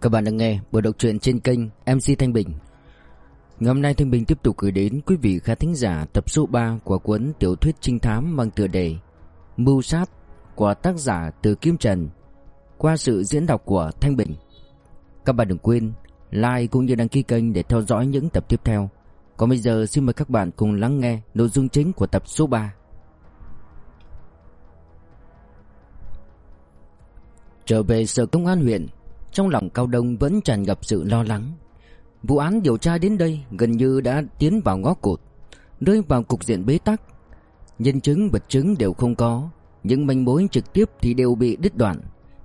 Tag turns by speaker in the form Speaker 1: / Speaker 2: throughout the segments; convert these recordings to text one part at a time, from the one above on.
Speaker 1: Các bạn đang nghe buổi đọc truyện trên kênh MC Thanh Bình. Ngày hôm nay Thanh Bình tiếp tục gửi đến quý vị khán thính giả tập số 3 của cuốn tiểu thuyết trinh thám mang tựa đề Mưu sát của tác giả Từ Kim Trần qua sự diễn đọc của Thanh Bình. Các bạn đừng quên like cũng như đăng ký kênh để theo dõi những tập tiếp theo. Còn bây giờ xin mời các bạn cùng lắng nghe nội dung chính của tập số 3. Trở về sở công an huyện, trong lòng Cao Đông vẫn tràn ngập sự lo lắng. Vụ án điều tra đến đây gần như đã tiến vào ngõ cụt, rơi vào cục diện bế tắc. Nhân chứng vật chứng đều không có, những manh mối trực tiếp thì đều bị đứt đoạn.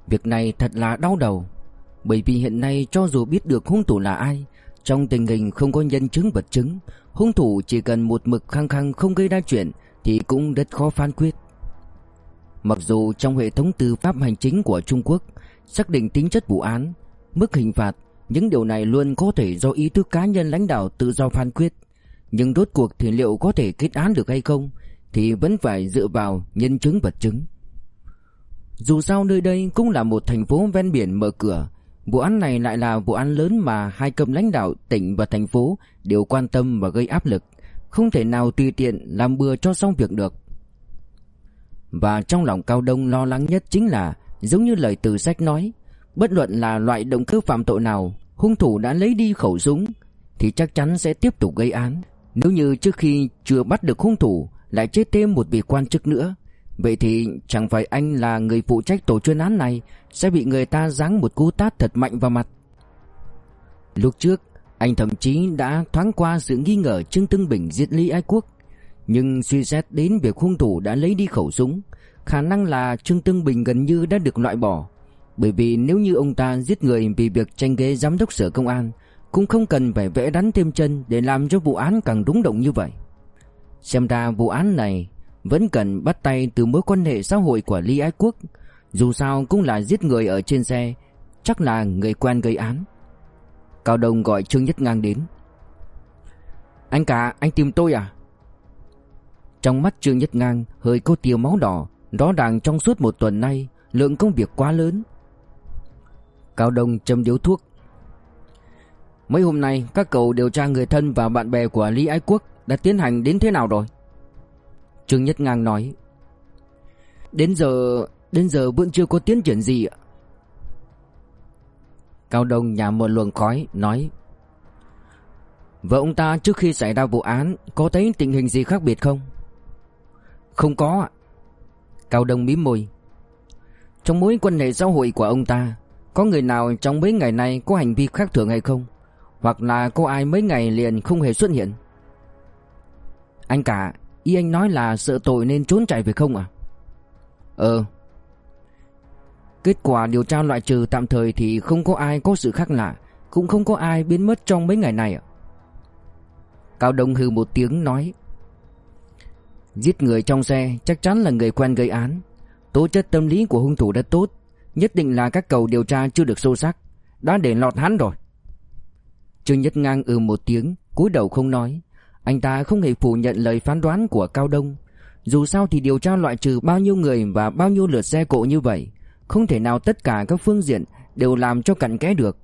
Speaker 1: Việc này thật là đau đầu, bởi vì hiện nay cho dù biết được hung thủ là ai, trong tình hình không có nhân chứng vật chứng, hung thủ chỉ cần một mực khăng khăng không gây ra chuyện thì cũng rất khó phán quyết. Mặc dù trong hệ thống tư pháp hành chính của Trung Quốc xác định tính chất vụ án, mức hình phạt, những điều này luôn có thể do ý thức cá nhân lãnh đạo tự do phán quyết. Nhưng rốt cuộc thì liệu có thể kết án được hay không thì vẫn phải dựa vào nhân chứng vật chứng. Dù sao nơi đây cũng là một thành phố ven biển mở cửa, vụ án này lại là vụ án lớn mà hai cấp lãnh đạo tỉnh và thành phố đều quan tâm và gây áp lực, không thể nào tùy tiện làm bừa cho xong việc được. Và trong lòng Cao Đông lo lắng nhất chính là Giống như lời từ sách nói Bất luận là loại động cơ phạm tội nào Hung thủ đã lấy đi khẩu súng Thì chắc chắn sẽ tiếp tục gây án Nếu như trước khi chưa bắt được hung thủ Lại chết thêm một vị quan chức nữa Vậy thì chẳng phải anh là người phụ trách tổ chuyên án này Sẽ bị người ta giáng một cú tát thật mạnh vào mặt. Lúc trước, Anh thậm chí đã thoáng qua sự nghi ngờ Trương Tương Bình giết Lý Ái Quốc. Nhưng suy xét đến việc hung thủ đã lấy đi khẩu súng, Khả năng là Trương Tương Bình gần như đã được loại bỏ. Bởi vì nếu như ông ta giết người vì việc tranh ghế giám đốc sở công an, Cũng không cần phải vẽ đắn thêm chân để làm cho vụ án càng rúng động như vậy. Xem ra vụ án này vẫn cần bắt tay từ mối quan hệ xã hội của Lý Ái Quốc. Dù sao cũng là giết người ở trên xe Chắc là người quen gây án. Cao Đông gọi Trương Nhất Ngang đến. Anh cả, anh tìm tôi à? Trong mắt Trương Nhất Ngang hơi có tia máu đỏ Rõ ràng trong suốt một tuần nay Lượng công việc quá lớn. Cao Đông châm điếu thuốc. Mấy hôm nay các cậu điều tra người thân và bạn bè của Lý Ái Quốc Đã tiến hành đến thế nào rồi? Trương Nhất Ngang nói, Đến giờ Đến giờ vẫn chưa có tiến triển gì ạ. Cao Đông nhả một luồng khói nói Vợ ông ta trước khi xảy ra vụ án Có thấy tình hình gì khác biệt không? Không có ạ. Cao Đông mím môi, Trong mối quan hệ xã hội của ông ta, Có người nào trong mấy ngày nay có hành vi khác thường hay không? Hoặc là có ai mấy ngày liền không hề xuất hiện? Anh cả Ý anh nói là sợ tội nên trốn chạy phải không à Ờ. Kết quả điều tra loại trừ tạm thời thì không có ai có sự khác lạ, Cũng không có ai biến mất trong mấy ngày này ạ. Cao Đông hừ một tiếng nói, Giết người trong xe chắc chắn là người quen gây án. Tố chất tâm lý của hung thủ đã tốt, Nhất định là các cầu điều tra chưa được sâu sắc, Đã để lọt hắn rồi. Trương Nhất Ngang ừ một tiếng, cúi đầu không nói. Anh ta không hề phủ nhận lời phán đoán của Cao Đông. Dù sao thì điều tra loại trừ bao nhiêu người và bao nhiêu lượt xe cộ như vậy, Không thể nào tất cả các phương diện đều làm cho cặn kẽ được.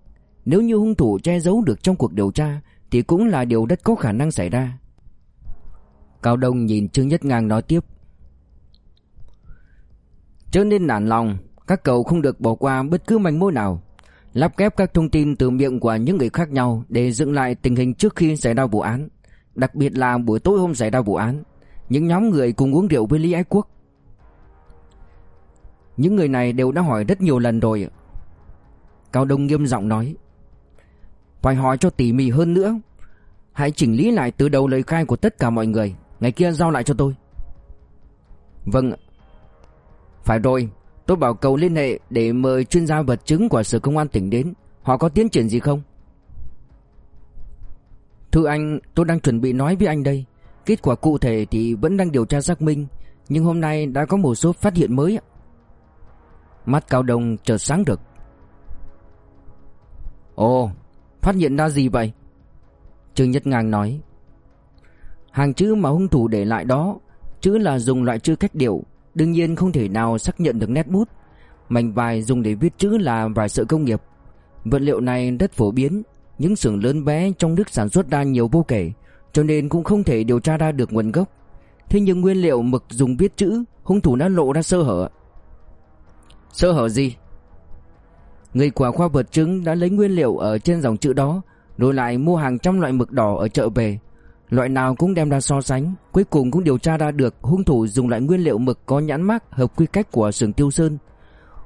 Speaker 1: Nếu như hung thủ che giấu được trong cuộc điều tra, Thì cũng là điều rất có khả năng xảy ra. Cao Đông nhìn Trương Nhất Ngang nói tiếp. Cho nên nản lòng, Các cậu không được bỏ qua bất cứ manh mối nào. Lắp ghép các thông tin từ miệng của những người khác nhau Để dựng lại tình hình trước khi xảy ra vụ án. Đặc biệt là buổi tối hôm xảy ra vụ án, Những nhóm người cùng uống rượu với Lý Ái Quốc. Những người này đều đã hỏi rất nhiều lần rồi. Cao Đông nghiêm giọng nói, Phải hỏi cho tỉ mỉ hơn nữa. Hãy chỉnh lý lại từ đầu lời khai của tất cả mọi người, Ngày kia giao lại cho tôi. Vâng Phải rồi, Tôi bảo cầu liên hệ để mời chuyên gia vật chứng của sở công an tỉnh đến. Họ có tiến triển gì không? Thưa anh, tôi đang chuẩn bị nói với anh đây. Kết quả cụ thể thì vẫn đang điều tra xác minh, Nhưng hôm nay đã có một số phát hiện mới Mắt cao đông chợt sáng được Ồ, Phát hiện ra gì vậy? Trương Nhất Ngang nói. Hàng chữ mà hung thủ để lại đó, Chữ là dùng loại chữ cách điệu, Đương nhiên không thể nào xác nhận được nét bút. Mảnh vải dùng để viết chữ là vải sợi công nghiệp. Vật liệu này rất phổ biến những xưởng lớn bé trong nước sản xuất ra nhiều vô kể, Cho nên cũng không thể điều tra ra được nguồn gốc. Thế nhưng nguyên liệu mực dùng viết chữ, Hung thủ đã lộ ra sơ hở. Sơ hở gì? Người quả khoa vật chứng đã lấy nguyên liệu ở trên dòng chữ đó, Rồi lại mua hàng trăm loại mực đỏ ở chợ về. Loại nào cũng đem ra so sánh, Cuối cùng cũng điều tra ra được hung thủ dùng loại nguyên liệu mực có nhãn mác hợp quy cách của xưởng Tiêu Sơn.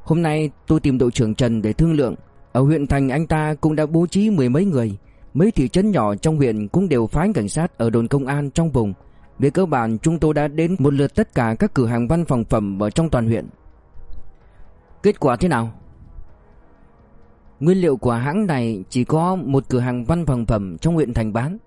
Speaker 1: Hôm nay tôi tìm đội trưởng Trần để thương lượng. Ở huyện thành anh ta cũng đã bố trí mười mấy người. Mấy thị trấn nhỏ trong huyện cũng đều phái cảnh sát ở đồn công an trong vùng. Về cơ bản, chúng tôi đã đến một lượt tất cả các cửa hàng văn phòng phẩm ở trong toàn huyện. Kết quả thế nào? Nguyên liệu của hãng này chỉ có một cửa hàng văn phòng phẩm trong huyện thành bán.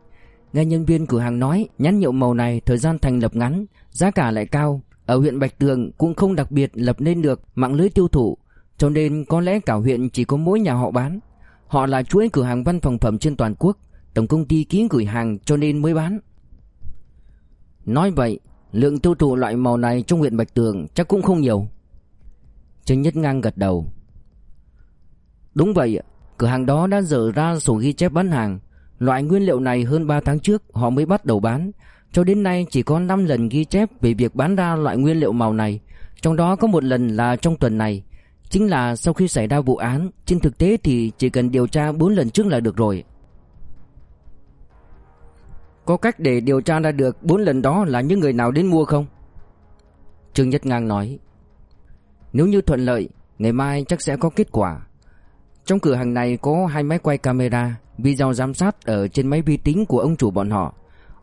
Speaker 1: Nghe nhân viên cửa hàng nói, nhãn hiệu màu này thời gian thành lập ngắn, Giá cả lại cao. Ở huyện Bạch Tường cũng không đặc biệt lập nên được mạng lưới tiêu thụ. Cho nên có lẽ cả huyện chỉ có mỗi nhà họ bán. Họ là chuỗi cửa hàng văn phòng phẩm trên toàn quốc. Tổng công ty ký gửi hàng cho nên mới bán. Nói vậy, Lượng tiêu thụ loại màu này trong huyện Bạch Tường chắc cũng không nhiều. Trần Nhất Ngang gật đầu. Đúng vậy Cửa hàng đó đã dở ra sổ ghi chép bán hàng. Loại nguyên liệu này hơn 3 tháng trước họ mới bắt đầu bán. Cho đến nay chỉ có 5 lần ghi chép về việc bán ra loại nguyên liệu màu này. Trong đó có một lần là trong tuần này. Chính là sau khi xảy ra vụ án, Trên thực tế thì chỉ cần điều tra 4 lần trước là được rồi. Có cách để điều tra ra được 4 lần đó là những người nào đến mua không? Trương Nhất Ngang nói, Nếu như thuận lợi, Ngày mai chắc sẽ có kết quả. Trong cửa hàng này có hai máy quay camera, Video giám sát ở trên máy vi tính của ông chủ bọn họ.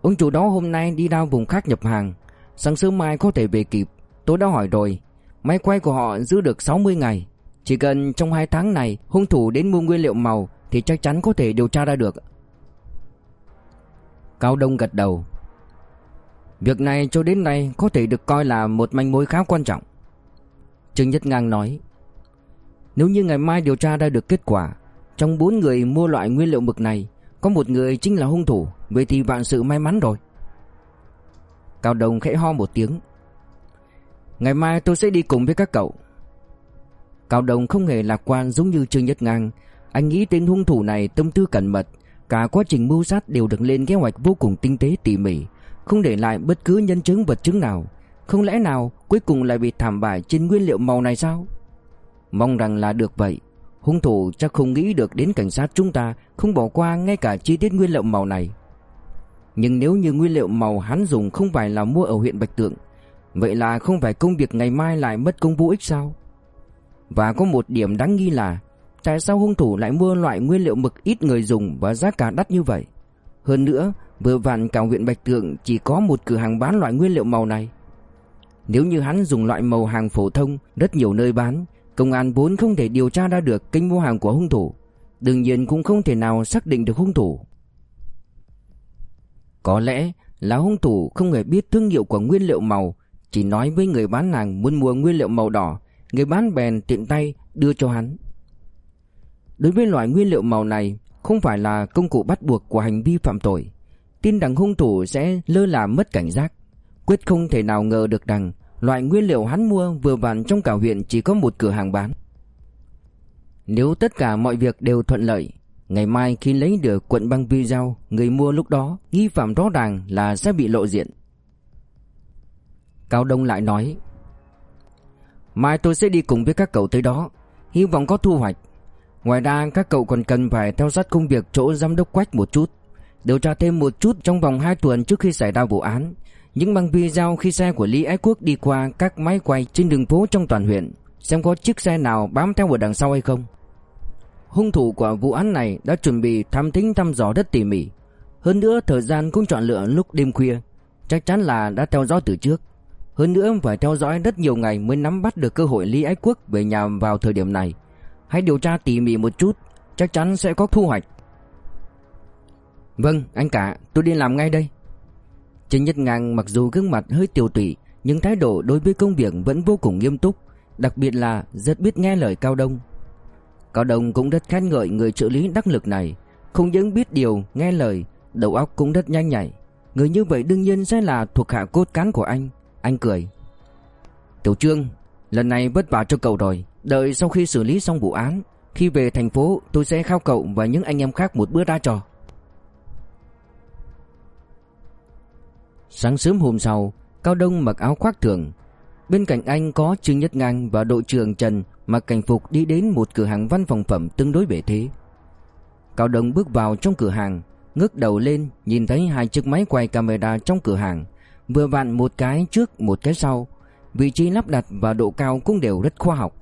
Speaker 1: Ông chủ đó hôm nay đi ra vùng khác nhập hàng. Sáng sớm mai có thể về kịp. Tôi đã hỏi rồi Máy quay của họ giữ được 60 ngày. Chỉ cần trong 2 tháng này hung thủ đến mua nguyên liệu màu Thì chắc chắn có thể điều tra ra được. Cao Đông gật đầu. Việc này cho đến nay có thể được coi là một manh mối khá quan trọng. Trương Nhất Ngang nói, Nếu như ngày mai điều tra ra được kết quả, trong bốn người mua loại nguyên liệu mực này, Có một người chính là hung thủ, Vậy thì vạn sự may mắn rồi. Cao Đông khẽ ho một tiếng. Ngày mai tôi sẽ đi cùng với các cậu. Cao Đồng không hề lạc quan giống như Trương Nhất Ngang. Anh nghĩ tên hung thủ này tâm tư cẩn mật Cả quá trình mưu sát đều được lên kế hoạch vô cùng tinh tế tỉ mỉ Không để lại bất cứ nhân chứng vật chứng nào. Không lẽ nào cuối cùng lại bị thảm bại trên nguyên liệu màu này sao? Mong rằng là được vậy. Hung thủ chắc không nghĩ được đến cảnh sát chúng ta không bỏ qua ngay cả chi tiết nguyên liệu màu này. Nhưng nếu như nguyên liệu màu hắn dùng không phải là mua ở huyện Bạch Tượng, vậy là không phải công việc ngày mai lại mất công vô ích sao? Và có một điểm đáng nghi là tại sao hung thủ lại mua loại nguyên liệu mực ít người dùng và giá cả đắt như vậy? Hơn nữa, vừa vặn cả huyện Bạch Tượng chỉ có một cửa hàng bán loại nguyên liệu màu này. Nếu như hắn dùng loại màu hàng phổ thông, rất nhiều nơi bán, Công an vốn không thể điều tra ra được kênh mua hàng của hung thủ Đương nhiên cũng không thể nào xác định được hung thủ Có lẽ là hung thủ không hề biết thương hiệu của nguyên liệu màu chỉ nói với người bán hàng muốn mua nguyên liệu màu đỏ, Người bán bèn tiện tay đưa cho hắn. Đối với loại nguyên liệu màu này, Không phải là công cụ bắt buộc của hành vi phạm tội. Tin rằng hung thủ sẽ lơ là mất cảnh giác. Quyết không thể nào ngờ được rằng Loại nguyên liệu hắn mua vừa vặn trong cả huyện chỉ có một cửa hàng bán. Nếu tất cả mọi việc đều thuận lợi, Ngày mai khi lấy được cuộn băng video Người mua lúc đó, Nghi phạm rõ ràng là sẽ bị lộ diện. Cao Đông lại nói, Mai tôi sẽ đi cùng với các cậu tới đó, Hy vọng có thu hoạch. Ngoài ra, các cậu còn cần phải theo sát công việc chỗ giám đốc quách một chút, Điều tra thêm một chút trong vòng 2 tuần trước khi xảy ra vụ án. Những băng video khi xe của Lý Ái Quốc đi qua các máy quay trên đường phố trong toàn huyện, Xem có chiếc xe nào bám theo ở đằng sau hay không. Hung thủ của vụ án này đã chuẩn bị thăm thính thăm dò rất tỉ mỉ. Hơn nữa, thời gian cũng chọn lựa lúc đêm khuya, Chắc chắn là đã theo dõi từ trước. Hơn nữa phải theo dõi rất nhiều ngày mới nắm bắt được cơ hội Lý Ái Quốc về nhà vào thời điểm này Hãy điều tra tỉ mỉ một chút Chắc chắn sẽ có thu hoạch Vâng anh cả tôi đi làm ngay đây trên Nhất Ngang mặc dù gương mặt hơi tiêu tụy nhưng thái độ đối với công việc vẫn vô cùng nghiêm túc, đặc biệt là rất biết nghe lời Cao Đông. Cao Đông cũng rất khen ngợi người trợ lý đắc lực này, không những biết điều, nghe lời, đầu óc cũng rất nhanh nhạy. Người như vậy đương nhiên sẽ là thuộc hạ cốt cán của anh anh cười. Tiểu Trương Lần này vất vả cho cậu rồi. Đợi sau khi xử lý xong vụ án Khi về thành phố tôi sẽ khao cậu và những anh em khác một bữa đá trò. Sáng sớm hôm sau Cao Đông mặc áo khoác thường. Bên cạnh anh có Trương Nhất Ngang và đội trưởng Trần mặc cảnh phục đi đến một cửa hàng văn phòng phẩm tương đối bể thế. Cao Đông bước vào trong cửa hàng, ngước đầu lên nhìn thấy hai chiếc máy quay camera trong cửa hàng, vừa vặn một cái trước một cái sau, vị trí lắp đặt và độ cao cũng đều rất khoa học.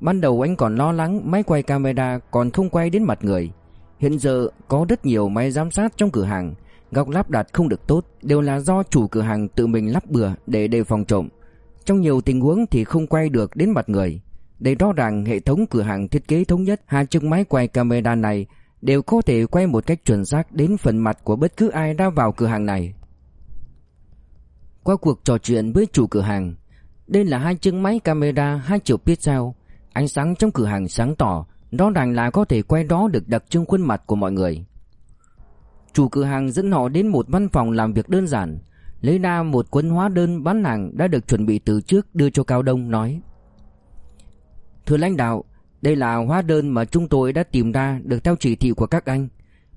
Speaker 1: Ban đầu anh còn lo lắng máy quay camera còn không quay đến mặt người. Hiện giờ có rất nhiều máy giám sát trong cửa hàng, góc lắp đặt không được tốt, đều là do chủ cửa hàng tự mình lắp bừa để đề phòng trộm. Trong nhiều tình huống thì không quay được đến mặt người. Để rõ ràng hệ thống cửa hàng thiết kế thống nhất, hai chiếc máy quay camera này đều có thể quay một cách chuẩn xác đến phần mặt của bất cứ ai đã vào cửa hàng này. Qua cuộc trò chuyện với chủ cửa hàng, đây là hai chiếc máy camera 2 triệu pixel, ánh sáng trong cửa hàng sáng tỏ, rõ ràng là có thể quay đó được đặc trưng khuôn mặt của mọi người. Chủ cửa hàng dẫn họ đến một văn phòng làm việc đơn giản, lấy ra một cuốn hóa đơn bán hàng đã được chuẩn bị từ trước đưa cho Cao Đông nói: "Thưa lãnh đạo, đây là hóa đơn mà chúng tôi đã tìm ra được theo chỉ thị của các anh.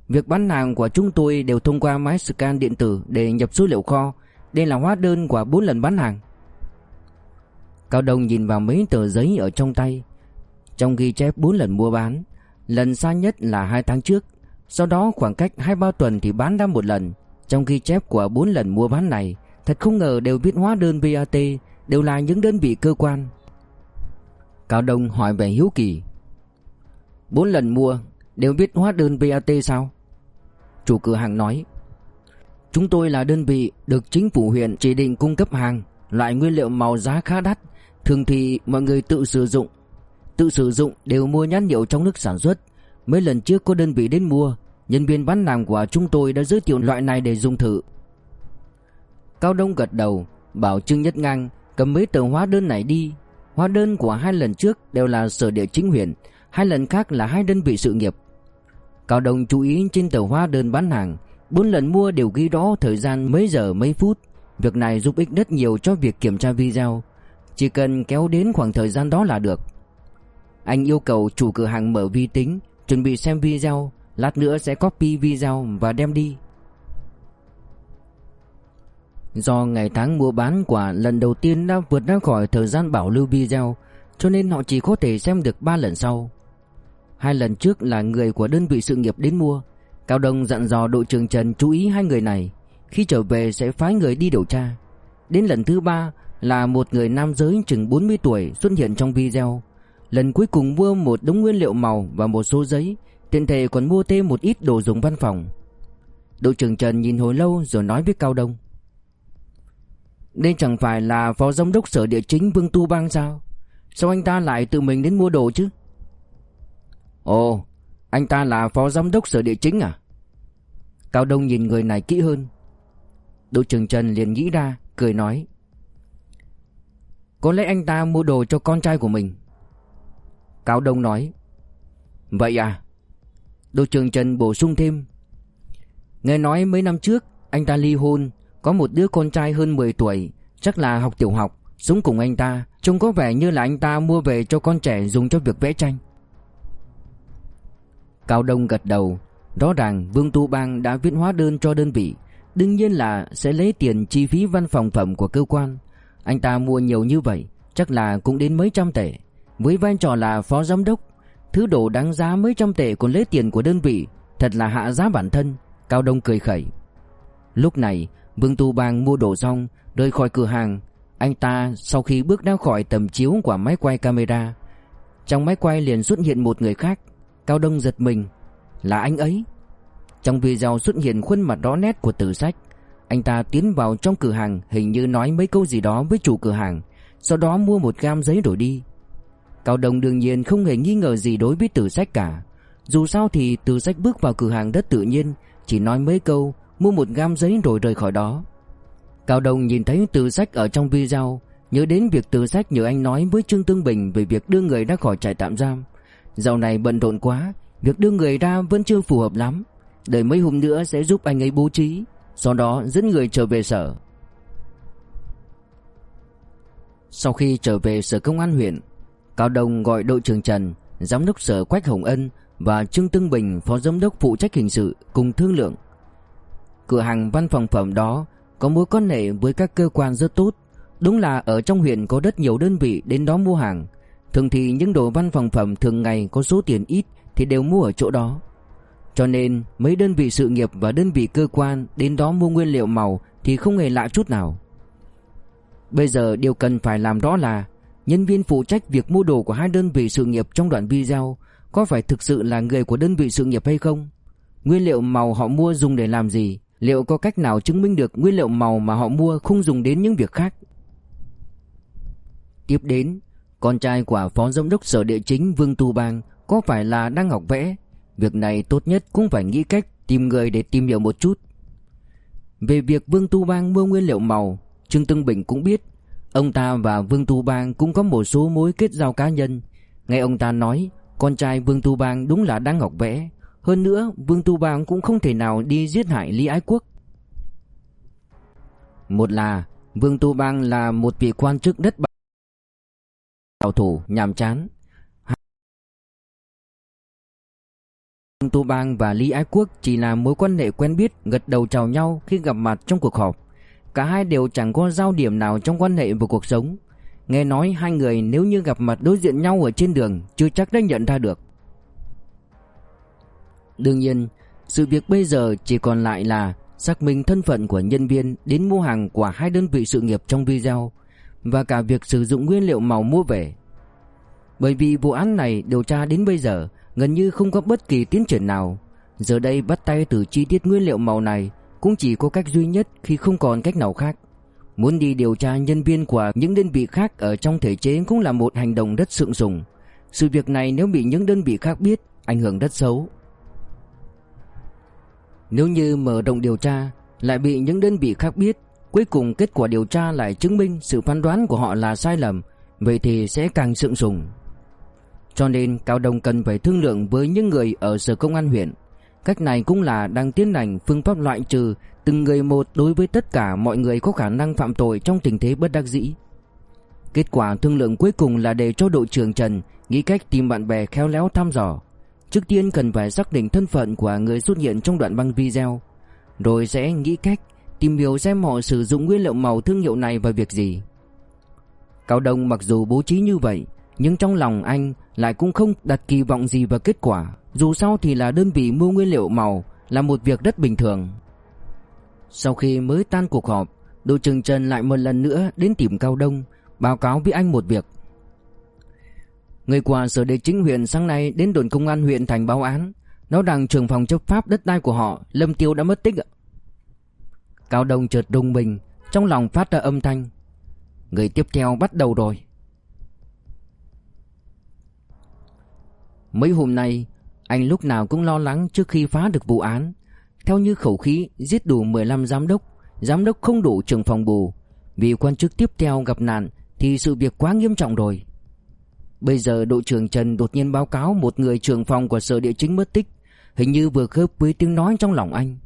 Speaker 1: Việc bán hàng của chúng tôi đều thông qua máy scan điện tử để nhập số liệu kho. Đây là hóa đơn của 4 lần bán hàng." Cao Đông nhìn vào mấy tờ giấy ở trong tay. Trong ghi chép 4 lần mua bán, lần xa nhất là 2 tháng trước, sau đó khoảng cách 2-3 tuần thì bán ra một lần. Trong ghi chép của 4 lần mua bán này, thật không ngờ đều viết hóa đơn VAT, đều là những đơn vị cơ quan. Cao Đông hỏi về hiếu kỳ. 4 lần mua đều viết hóa đơn VAT sao? Chủ cửa hàng nói. Chúng tôi là đơn vị được chính phủ huyện chỉ định cung cấp hàng, loại nguyên liệu màu giá khá đắt, thường thì mọi người tự sử dụng. Tự sử dụng đều mua nhãn hiệu trong nước sản xuất. Mấy lần trước có đơn vị đến mua, Nhân viên bán hàng của chúng tôi đã giới thiệu loại này để dùng thử Cao Đông gật đầu Bảo Trương Nhất Ngang cầm mấy tờ hóa đơn này đi Hóa đơn của hai lần trước đều là sở địa chính huyện Hai lần khác là hai đơn vị sự nghiệp Cao Đông chú ý trên tờ hóa đơn bán hàng Bốn lần mua đều ghi rõ thời gian mấy giờ mấy phút. Việc này giúp ích rất nhiều cho việc kiểm tra video. Chỉ cần kéo đến khoảng thời gian đó là được. Anh yêu cầu chủ cửa hàng mở vi tính, Chuẩn bị xem video, Lát nữa sẽ copy video và đem đi. Do ngày tháng mua bán quả lần đầu tiên đã vượt ra khỏi thời gian bảo lưu video, Cho nên họ chỉ có thể xem được 3 lần sau. Hai lần trước là người của đơn vị sự nghiệp đến mua Cao Đông dặn dò đội trưởng Trần chú ý hai người này. Khi trở về sẽ phái người đi điều tra. Đến lần thứ ba là một người nam giới chừng 40 tuổi xuất hiện trong video. Lần cuối cùng mua một đống nguyên liệu màu và một số giấy, Tiện thể còn mua thêm một ít đồ dùng văn phòng. Đội trưởng Trần nhìn hồi lâu rồi nói với Cao Đông. Đây chẳng phải là phó giám đốc sở địa chính Vương Tu Bang sao? Sao anh ta lại tự mình đến mua đồ chứ? Ồ anh ta là phó giám đốc sở địa chính à? Cao Đông nhìn người này kỹ hơn. Đỗ Trường Trần liền nghĩ ra, Cười nói. Có lẽ anh ta mua đồ cho con trai của mình. Cao Đông nói. Vậy à? Đỗ Trường Trần bổ sung thêm. Nghe nói mấy năm trước, Anh ta ly hôn, Có một đứa con trai hơn 10 tuổi, Chắc là học tiểu học, Sống cùng anh ta, Trông có vẻ như là anh ta mua về cho con trẻ dùng cho việc vẽ tranh. Cao Đông gật đầu. Rõ ràng, Vương Tu Bang đã viết hóa đơn cho đơn vị. Đương nhiên là sẽ lấy tiền chi phí văn phòng phẩm của cơ quan. Anh ta mua nhiều như vậy, Chắc là cũng đến mấy trăm tệ. Với vai trò là phó giám đốc, Thứ đồ đáng giá mấy trăm tệ còn lấy tiền của đơn vị Thật là hạ giá bản thân, Cao Đông cười khẩy. Lúc này, Vương Tu Bang mua đồ xong, Rời khỏi cửa hàng. Anh ta sau khi bước ra khỏi tầm chiếu của máy quay camera, Trong máy quay liền xuất hiện một người khác. Cao Đông giật mình Là anh ấy Trong video xuất hiện khuôn mặt rõ nét của tử sách Anh ta tiến vào trong cửa hàng Hình như nói mấy câu gì đó với chủ cửa hàng Sau đó mua một gam giấy rồi đi Cao Đông đương nhiên không hề nghi ngờ gì đối với Tử Sách cả. Dù sao thì Tử Sách bước vào cửa hàng rất tự nhiên, chỉ nói mấy câu, mua một gam giấy rồi rời khỏi đó. Cao Đông nhìn thấy Tử Sách ở trong video, nhớ đến việc Tử Sách nhờ anh nói với Trương Tương Bình về việc đưa người ra khỏi trại tạm giam. Dạo này bận rộn quá, việc đưa người ra vẫn chưa phù hợp lắm, đợi mấy hôm nữa sẽ giúp anh ấy bố trí. Sau đó dẫn người trở về sở. Sau khi trở về sở công an huyện Cao Đông gọi đội trưởng Trần Giám đốc sở Quách Hồng Ân Và Trương Tương Bình Phó giám đốc phụ trách hình sự Cùng thương lượng. Cửa hàng văn phòng phẩm đó Có mối quan hệ với các cơ quan rất tốt. Đúng là ở trong huyện có rất nhiều đơn vị đến đó mua hàng. Thường thì những đồ văn phòng phẩm thường ngày có số tiền ít Thì đều mua ở chỗ đó Cho nên mấy đơn vị sự nghiệp và đơn vị cơ quan Đến đó mua nguyên liệu màu Thì không hề lạ chút nào Bây giờ điều cần phải làm đó là Nhân viên phụ trách việc mua đồ của hai đơn vị sự nghiệp trong đoạn video Có phải thực sự là người của đơn vị sự nghiệp hay không? Nguyên liệu màu họ mua dùng để làm gì? Liệu có cách nào chứng minh được nguyên liệu màu mà họ mua không dùng đến những việc khác? Tiếp đến, con trai của Phó Giám đốc Sở Địa chính Vương Tu Bang có phải là đang học vẽ? Việc này tốt nhất cũng phải nghĩ cách tìm người để tìm hiểu một chút. Về việc Vương Tu Bang mua nguyên liệu màu, Trương tân Bình cũng biết Ông ta và Vương Tu Bang cũng có một số mối kết giao cá nhân Nghe ông ta nói Con trai Vương Tu Bang đúng là đang học vẽ Hơn nữa Vương Tu Bang cũng không thể nào đi giết hại Lý Ái Quốc Một là Vương Tu Bang là một vị quan chức đất bảo thủ, nhàm chán. Vương Tu Bang và Lý Ái Quốc chỉ là mối quan hệ quen biết, gật đầu chào nhau khi gặp mặt trong cuộc họp. Cả hai đều chẳng có giao điểm nào trong quan hệ và cuộc sống. Nghe nói hai người nếu như gặp mặt đối diện nhau ở trên đường, Chưa chắc đã nhận ra được. Đương nhiên, Sự việc bây giờ chỉ còn lại là Xác minh thân phận của nhân viên Đến mua hàng của hai đơn vị sự nghiệp trong video. Và cả việc sử dụng nguyên liệu màu mua về Bởi vì vụ án này điều tra đến bây giờ Gần như không có bất kỳ tiến triển nào Giờ đây bắt tay từ chi tiết nguyên liệu màu này cũng chỉ có cách duy nhất khi không còn cách nào khác. Muốn đi điều tra nhân viên của những đơn vị khác ở trong thể chế cũng là một hành động rất sượng sùng. Sự việc này nếu bị những đơn vị khác biết, ảnh hưởng rất xấu. Nếu như mở rộng điều tra, lại bị những đơn vị khác biết, cuối cùng kết quả điều tra lại chứng minh sự phán đoán của họ là sai lầm, vậy thì sẽ càng sượng sùng. Cho nên Cao Đông cần phải thương lượng với những người ở sở công an huyện Cách này cũng là đang tiến hành phương pháp loại trừ từng người một đối với tất cả mọi người có khả năng phạm tội trong tình thế bất đắc dĩ. Kết quả thương lượng cuối cùng là để cho đội trưởng Trần nghĩ cách tìm bạn bè khéo léo thăm dò. Trước tiên cần phải xác định thân phận của người xuất hiện trong đoạn băng video, rồi sẽ nghĩ cách tìm hiểu xem họ sử dụng nguyên liệu màu thương hiệu này vào việc gì. Cao Đông mặc dù bố trí như vậy, nhưng trong lòng anh lại cũng không đặt kỳ vọng gì vào kết quả. Dù sao thì là đơn vị mua nguyên liệu màu Là một việc rất bình thường Sau khi mới tan cuộc họp Đội trưởng Trần lại một lần nữa đến tìm Cao Đông Báo cáo với anh một việc Người qua sở địa chính huyện sáng nay đến đồn công an huyện thành báo án Nói rằng trưởng phòng chấp pháp đất đai của họ Lâm Tiêu đã mất tích Cao Đông chợt rung mình, Trong lòng phát ra âm thanh. Người tiếp theo bắt đầu rồi. Mấy hôm nay, anh lúc nào cũng lo lắng trước khi phá được vụ án. Theo như khẩu khí, giết đủ 15 giám đốc Giám đốc không đủ trưởng phòng bù. Vì quan chức tiếp theo gặp nạn, Thì sự việc quá nghiêm trọng rồi. Bây giờ đội trưởng Trần đột nhiên báo cáo Một người trưởng phòng của sở địa chính mất tích. Hình như vừa khớp với tiếng nói trong lòng anh.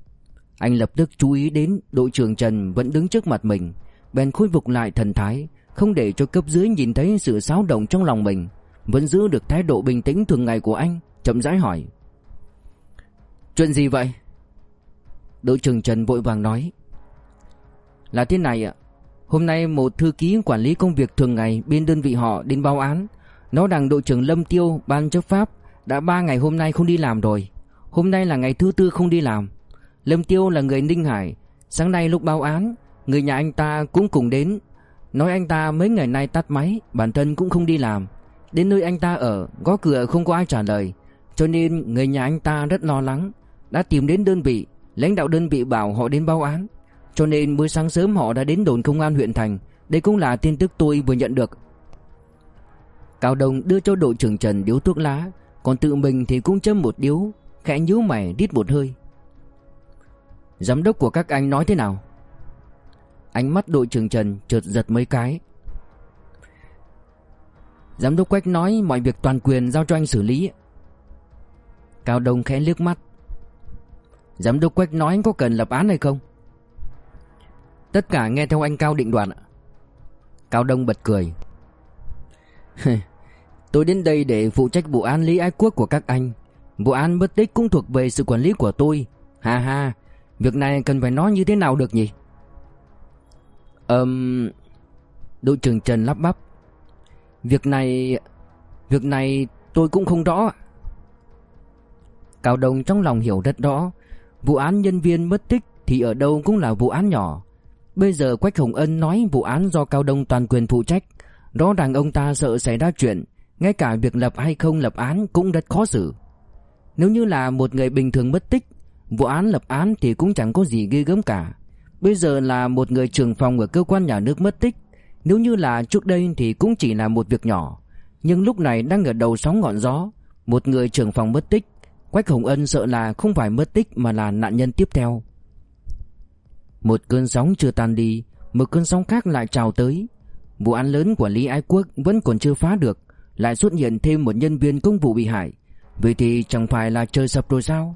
Speaker 1: Anh lập tức chú ý đến Đội trưởng Trần vẫn đứng trước mặt mình, Bèn khôi phục lại thần thái, Không để cho cấp dưới nhìn thấy sự xáo động trong lòng mình, Vẫn giữ được thái độ bình tĩnh thường ngày của anh, chậm rãi hỏi. Chuyện gì vậy? Đội trưởng Trần vội vàng nói. Là thế này ạ, Hôm nay một thư ký quản lý công việc thường ngày bên đơn vị họ đến báo án. Nó rằng đội trưởng Lâm Tiêu, ban chấp pháp, đã ba ngày hôm nay không đi làm rồi. Hôm nay là ngày thứ tư không đi làm. Lâm Tiêu là người Ninh Hải. Sáng nay lúc báo án, Người nhà anh ta cũng cùng đến. Nói anh ta mấy ngày nay tắt máy, Bản thân cũng không đi làm. Đến nơi anh ta ở, Gõ cửa không có ai trả lời. Cho nên người nhà anh ta rất lo lắng, Đã tìm đến đơn vị. Lãnh đạo đơn vị bảo họ đến báo án. Cho nên buổi sáng sớm họ đã đến đồn công an huyện thành. Đây cũng là tin tức tôi vừa nhận được. Cao Đông đưa cho đội trưởng Trần điếu thuốc lá. Còn tự mình thì cũng châm một điếu, Khẽ nhíu mày, đít một hơi. Giám đốc của các anh nói thế nào? Ánh mắt đội trưởng Trần chợt giật mấy cái. Giám đốc Quách nói mọi việc toàn quyền giao cho anh xử lý.
Speaker 2: Cao Đông khẽ liếc mắt. Giám đốc Quách nói có cần lập án hay không?
Speaker 1: Tất cả nghe theo anh Cao định đoạt ạ. Cao Đông bật cười. Tôi đến đây để phụ trách vụ án lý ái quốc của các anh. Vụ án mất tích cũng thuộc về sự quản lý của tôi. Ha ha Việc này cần phải nói như thế nào được nhỉ? Ờm um, Đội trưởng Trần lắp bắp. Việc này Việc này tôi cũng không rõ. Cao Đông trong lòng hiểu rất rõ Vụ án nhân viên mất tích Thì ở đâu cũng là vụ án nhỏ. Bây giờ Quách Hồng Ân nói vụ án do Cao Đông toàn quyền phụ trách Rõ ràng ông ta sợ xảy ra chuyện Ngay cả việc lập hay không lập án cũng rất khó xử. Nếu như là một người bình thường mất tích Vụ án lập án thì cũng chẳng có gì ghê gớm cả. Bây giờ là một người trưởng phòng ở cơ quan nhà nước mất tích. Nếu như là trước đây thì cũng chỉ là một việc nhỏ. Nhưng lúc này đang ở đầu sóng ngọn gió, Một người trưởng phòng mất tích. Quách Hồng Ân sợ là không phải mất tích mà là nạn nhân tiếp theo. Một cơn sóng chưa tan đi, Một cơn sóng khác lại trào tới. Vụ án lớn của Lý Ái Quốc vẫn còn chưa phá được, Lại xuất hiện thêm một nhân viên công vụ bị hại. Vậy thì chẳng phải là trời sập rồi sao?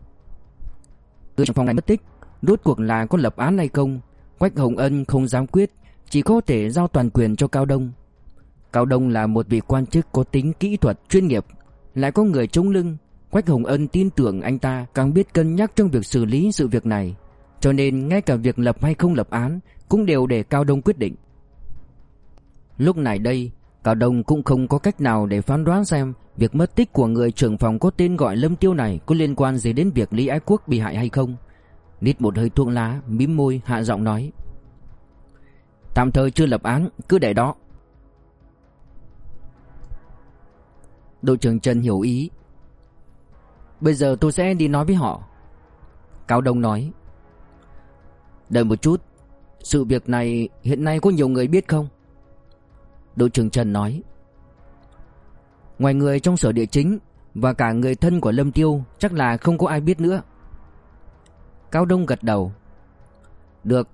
Speaker 1: Từ trong phòng này mất tích, Rốt cuộc là có lập án hay không, Quách Hồng Ân không dám quyết, Chỉ có thể giao toàn quyền cho Cao Đông. Cao Đông là một vị quan chức có tính kỹ thuật, chuyên nghiệp, Lại có người chống lưng. Quách Hồng Ân tin tưởng anh ta càng biết cân nhắc trong việc xử lý sự việc này, Cho nên ngay cả việc lập hay không lập án Cũng đều để Cao Đông quyết định. Lúc này đây Cao Đông cũng không có cách nào để phán đoán xem Việc mất tích của người trưởng phòng có tên gọi Lâm Tiêu này Có liên quan gì đến việc Lý Ái Quốc bị hại hay không. Nít một hơi thuốc lá, Mím môi, hạ giọng nói. Tạm thời chưa lập án, Cứ để đó. Đội trưởng Trần hiểu ý. Bây giờ tôi sẽ đi nói với họ. Cao Đông nói. Đợi một chút, Sự việc này hiện nay có nhiều người biết không? Đội trưởng Trần nói. Ngoài người trong sở địa chính Và cả người thân của Lâm Tiêu Chắc là không có ai biết nữa. Cao Đông gật đầu. Được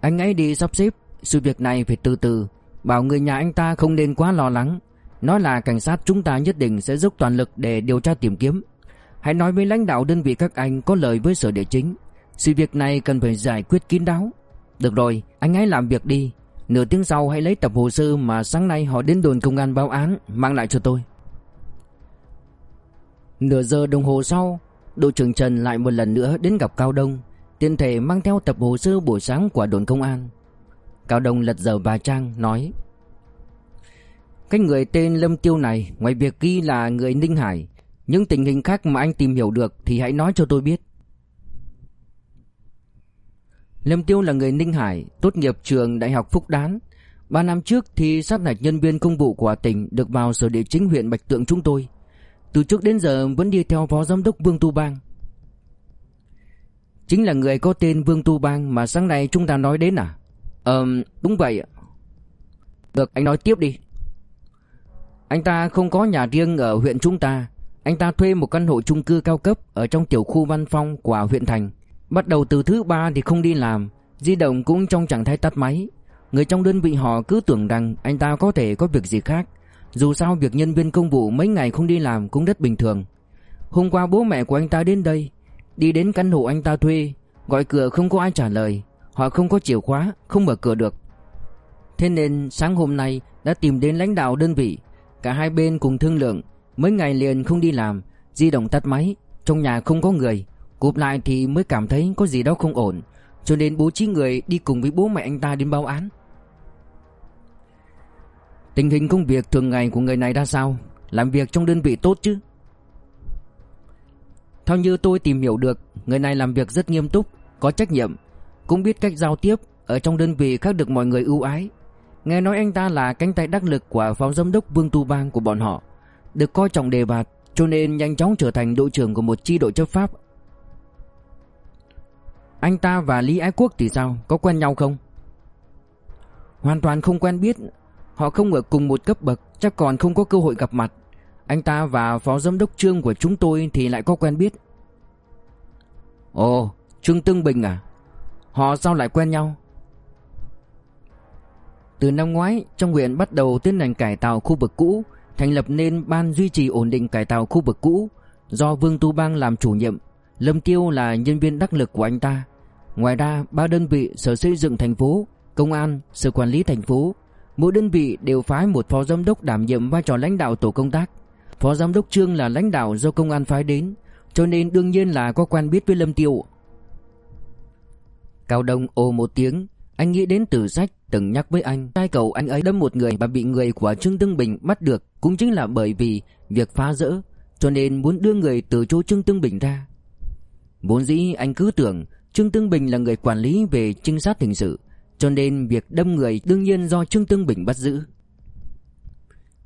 Speaker 1: Anh ấy đi sắp xếp Sự việc này phải từ từ. Bảo người nhà anh ta không nên quá lo lắng. Nói là cảnh sát chúng ta nhất định sẽ dốc toàn lực để điều tra tìm kiếm. Hãy nói với lãnh đạo đơn vị các anh có lời với sở địa chính. Sự việc này cần phải giải quyết kín đáo. Được rồi, anh ấy làm việc đi. Nửa tiếng sau hãy lấy tập hồ sơ mà sáng nay họ đến đồn công an báo án, Mang lại cho tôi. Nửa giờ đồng hồ sau, Đội trưởng Trần lại một lần nữa đến gặp Cao Đông Tiên thể mang theo tập hồ sơ buổi sáng của đồn công an. Cao Đông lật dở bà trang, nói, Cái người tên Lâm Tiêu này, Ngoài việc ghi là người Ninh Hải, Những tình hình khác mà anh tìm hiểu được Thì hãy nói cho tôi biết. Lâm Tiêu là người Ninh Hải, tốt nghiệp trường Đại học Phúc Đán. Ba năm trước thì sát hạch nhân viên công vụ của tỉnh được vào sở địa chính huyện Bạch Tượng chúng tôi. Từ trước đến giờ vẫn đi theo phó giám đốc Vương Tu Bang. Chính là người có tên Vương Tu Bang mà sáng nay chúng ta nói đến à? Ờm, đúng vậy ạ. Được, anh nói tiếp đi. Anh ta không có nhà riêng ở huyện chúng ta. Anh ta thuê một căn hộ chung cư cao cấp ở trong tiểu khu văn phong của huyện thành. Bắt đầu từ thứ ba thì không đi làm, Di động cũng trong trạng thái tắt máy. Người trong đơn vị họ cứ tưởng rằng Anh ta có thể có việc gì khác. Dù sao việc nhân viên công vụ mấy ngày không đi làm Cũng rất bình thường. Hôm qua bố mẹ của anh ta đến đây, Đi đến căn hộ anh ta thuê, Gọi cửa không có ai trả lời. Họ không có chìa khóa, Không mở cửa được. Thế nên sáng hôm nay đã tìm đến lãnh đạo đơn vị. Cả hai bên cùng thương lượng, Mấy ngày liền không đi làm, Di động tắt máy, Trong nhà không có người. Cụp lại thì mới cảm thấy có gì đó không ổn. Cho nên bố trí người đi cùng với bố mẹ anh ta đến báo án. Tình hình công việc thường ngày của người này ra sao? Làm việc trong đơn vị tốt chứ? Theo như tôi tìm hiểu được, Người này làm việc rất nghiêm túc, Có trách nhiệm. Cũng biết cách giao tiếp, Ở trong đơn vị khác được mọi người ưu ái. Nghe nói anh ta là cánh tay đắc lực Của phó giám đốc Vương Tu Bang của bọn họ, Được coi trọng đề bạt, Cho nên nhanh chóng trở thành đội trưởng của một chi đội chấp pháp anh ta và Lý Ái Quốc thì sao? Có quen nhau không? Hoàn toàn không quen biết. Họ không ở cùng một cấp bậc, Chắc còn không có cơ hội gặp mặt. Anh ta và phó giám đốc trương của chúng tôi Thì lại có quen biết. Ồ, Trương Tương Bình à? Họ sao lại quen nhau? Từ năm ngoái, Trong huyện bắt đầu tiến hành cải tạo khu vực cũ, Thành lập nên ban duy trì ổn định cải tạo khu vực cũ Do Vương Tu Bang làm chủ nhiệm. Lâm Tiêu là nhân viên đắc lực của anh ta. Ngoài ra ba đơn vị sở xây dựng thành phố công an, sở quản lý thành phố, mỗi đơn vị đều phái một phó giám đốc đảm nhiệm vai trò lãnh đạo tổ công tác. Phó giám đốc Trương là lãnh đạo do công an phái đến, cho nên đương nhiên là có quen biết với Lâm Tiêu. Cao Đông ồ một tiếng, anh nghĩ đến tử sách từng nhắc với anh, trai cầu anh ấy đâm một người và bị người của Trương Tương Bình bắt được cũng chính là bởi vì việc phá rỡ, cho nên muốn đưa người từ chỗ Trương Tương Bình ra. Vốn dĩ anh cứ tưởng Trương Tương Bình là người quản lý về trinh sát hình sự, cho nên việc đâm người đương nhiên do Trương Tương Bình bắt giữ.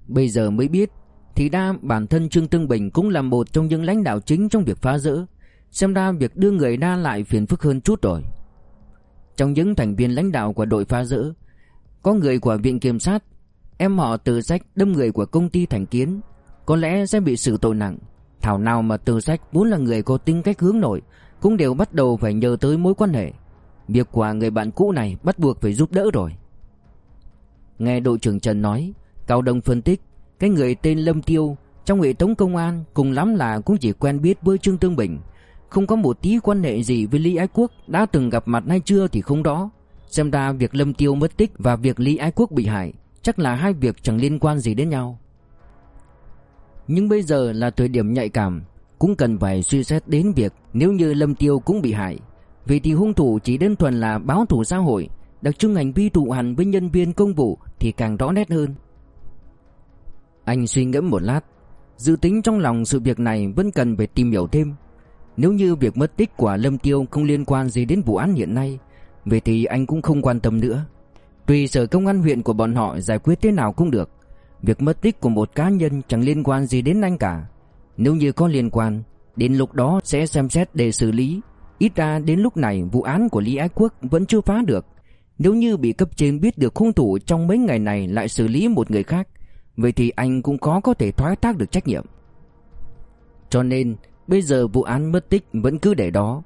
Speaker 1: Bây giờ mới biết, thì đa bản thân Trương Tương Bình cũng là một trong những lãnh đạo chính trong việc phá rỡ, xem ra việc đưa người đa lại phiền phức hơn chút rồi. Trong những thành viên lãnh đạo của đội phá rỡ, có người của viện kiểm sát, em họ từ sách đâm người của công ty Thành Kiến, có lẽ sẽ bị xử tội nặng. Thảo nào mà từ sách vốn là người có tính cách hướng nội, cũng đều bắt đầu phải nhờ tới mối quan hệ. Việc của người bạn cũ này bắt buộc phải giúp đỡ rồi. Nghe đội trưởng Trần nói, Cao Đông phân tích, cái người tên Lâm Tiêu trong hệ thống công an cùng lắm là cũng chỉ quen biết với Trương Tương Bình, không có một tí quan hệ gì với Lý Ái Quốc, đã từng gặp mặt hay chưa thì không đó. Xem ra việc Lâm Tiêu mất tích và việc Lý Ái Quốc bị hại chắc là hai việc chẳng liên quan gì đến nhau. Nhưng bây giờ là thời điểm nhạy cảm, cũng cần phải suy xét đến việc nếu như Lâm Tiêu cũng bị hại, vì thì hung thủ chỉ đơn thuần là báo thù xã hội, đặc trưng hành vi tụ hành với nhân viên công vụ thì càng rõ nét hơn. Anh suy ngẫm một lát, dự tính trong lòng sự việc này vẫn cần phải tìm hiểu thêm. Nếu như việc mất tích của Lâm Tiêu không liên quan gì đến vụ án hiện nay, vậy thì anh cũng không quan tâm nữa. Tùy sở công an huyện của bọn họ giải quyết thế nào cũng được. Việc mất tích của một cá nhân chẳng liên quan gì đến anh cả. Nếu như có liên quan, đến lúc đó sẽ xem xét để xử lý. Ít ra đến lúc này vụ án của Lý Ái Quốc vẫn chưa phá được. Nếu như bị cấp trên biết được hung thủ trong mấy ngày này lại xử lý một người khác, vậy thì anh cũng khó có thể thoái thác được trách nhiệm. Cho nên, bây giờ vụ án mất tích vẫn cứ để đó.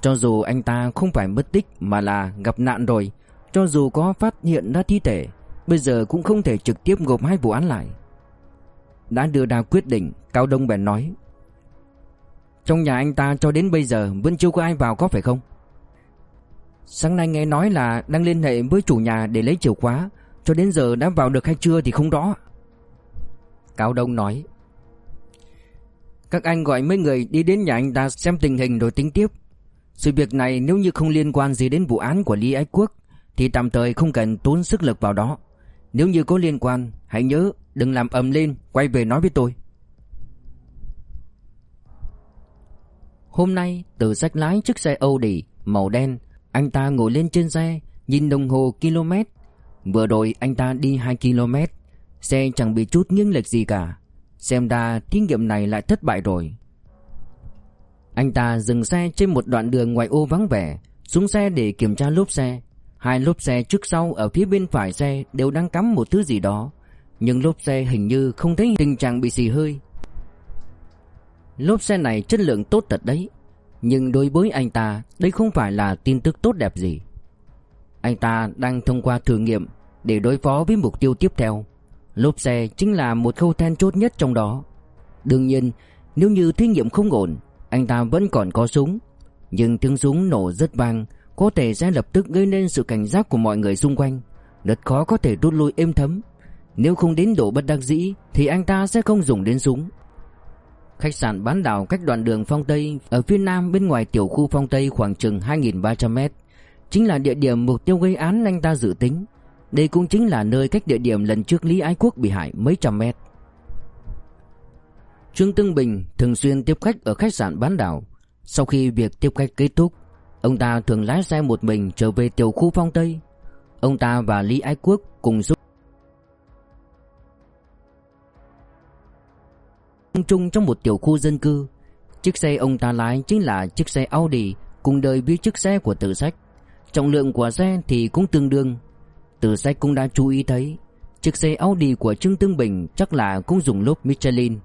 Speaker 1: Cho dù anh ta không phải mất tích mà là gặp nạn rồi, cho dù có phát hiện ra thi thể, bây giờ cũng không thể trực tiếp gộp hai vụ án lại. Đã đưa ra quyết định, Cao Đông bèn nói. Trong nhà anh ta cho đến bây giờ vẫn chưa có ai vào có phải không? Sáng nay nghe nói là đang liên hệ với chủ nhà để lấy chìa khóa, cho đến giờ đã vào được hay chưa thì không rõ. Cao Đông nói. Các anh gọi mấy người đi đến nhà anh ta xem tình hình rồi tính tiếp. Sự việc này nếu như không liên quan gì đến vụ án của Lý Ái Quốc thì tạm thời không cần tốn sức lực vào đó. Nếu như có liên quan, hãy nhớ đừng làm ầm lên, quay về nói với tôi. Hôm nay, từ sách lái chiếc xe Audi màu đen, anh ta ngồi lên trên xe, nhìn đồng hồ km. Vừa rồi anh ta đi 2 km, xe chẳng bị chút nghiêng lệch gì cả. Xem ra thí nghiệm này lại thất bại rồi. Anh ta dừng xe trên một đoạn đường ngoài ô vắng vẻ, xuống xe để kiểm tra lốp xe. Hai lốp xe trước sau ở phía bên phải xe đều đang cắm một thứ gì đó, nhưng lốp xe hình như không thấy tình trạng bị xì hơi. Lốp xe này chất lượng tốt thật đấy, nhưng đối với anh ta, đây không phải là tin tức tốt đẹp gì. Anh ta đang thông qua thử nghiệm để đối phó với mục tiêu tiếp theo. Lốp xe chính là một khâu then chốt nhất trong đó. Đương nhiên, nếu như thí nghiệm không ổn, anh ta vẫn còn có súng, nhưng tiếng súng nổ rất vang, có thể sẽ lập tức gây nên sự cảnh giác của mọi người xung quanh, rất khó có thể rút lui êm thấm. Nếu không đến độ bất đắc dĩ thì anh ta sẽ không dùng đến súng. Khách sạn bán đảo cách đoạn đường Phong Tây ở phía nam bên ngoài tiểu khu Phong Tây khoảng chừng 2.300m, chính là địa điểm mục tiêu gây án anh ta dự tính. Đây cũng chính là nơi cách địa điểm lần trước Lý Ái Quốc bị hại mấy trăm mét. Trương Tương Bình thường xuyên tiếp khách ở khách sạn bán đảo. Sau khi việc tiếp khách kết thúc, ông ta thường lái xe một mình trở về tiểu khu Phong Tây. Ông ta và Lý Ái Quốc cùng giúp chung trong một tiểu khu dân cư. Chiếc xe ông ta lái chính là chiếc xe Audi cùng đời với chiếc xe của Tử Sách. Trọng lượng của xe thì cũng tương đương. Tử Sách cũng đã chú ý thấy chiếc xe Audi của Trương Tương Bình chắc là cũng dùng lốp Michelin.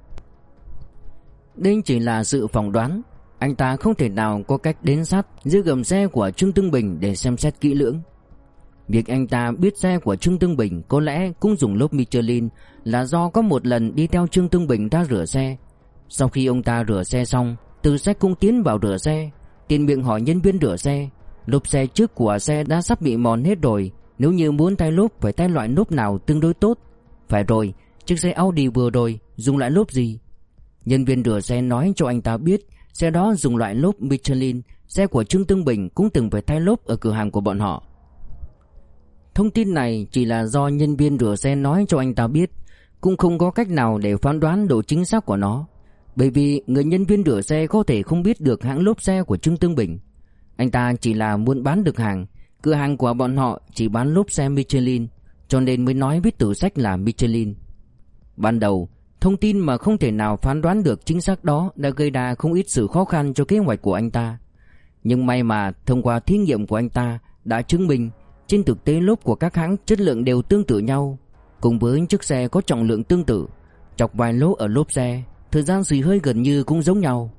Speaker 1: Đây chỉ là sự phỏng đoán, anh ta không thể nào có cách đến sát dưới gầm xe của Trương Tương Bình để xem xét kỹ lưỡng. Việc anh ta biết xe của Trương Tương Bình có lẽ cũng dùng lốp Michelin là do có một lần đi theo Trương Tương Bình ra rửa xe. Sau khi ông ta rửa xe xong, từ xe cũng tiến vào rửa xe, tiền miệng hỏi nhân viên rửa xe. Lốp xe trước của xe đã sắp bị mòn hết rồi, Nếu như muốn thay lốp phải thay loại lốp nào tương đối tốt Phải rồi Chiếc xe Audi vừa rồi dùng loại lốp gì Nhân viên rửa xe nói cho anh ta biết Xe đó dùng loại lốp Michelin, Xe của Trương Tương Bình cũng từng phải thay lốp ở cửa hàng của bọn họ. Thông tin này chỉ là do nhân viên rửa xe nói cho anh ta biết, Cũng không có cách nào để phán đoán độ chính xác của nó. Bởi vì người nhân viên rửa xe có thể không biết được hãng lốp xe của Trương Tương Bình. Anh ta chỉ là muốn bán được hàng, Cửa hàng của bọn họ chỉ bán lốp xe Michelin, Cho nên mới nói với tử sách là Michelin. Ban đầu Thông tin mà không thể nào phán đoán được chính xác đó đã gây ra không ít sự khó khăn cho kế hoạch của anh ta. Nhưng may mà thông qua thí nghiệm của anh ta đã chứng minh trên thực tế lốp của các hãng chất lượng đều tương tự nhau, cùng với chiếc xe có trọng lượng tương tự, chọc vài lỗ ở lốp xe, thời gian xì hơi gần như cũng giống nhau.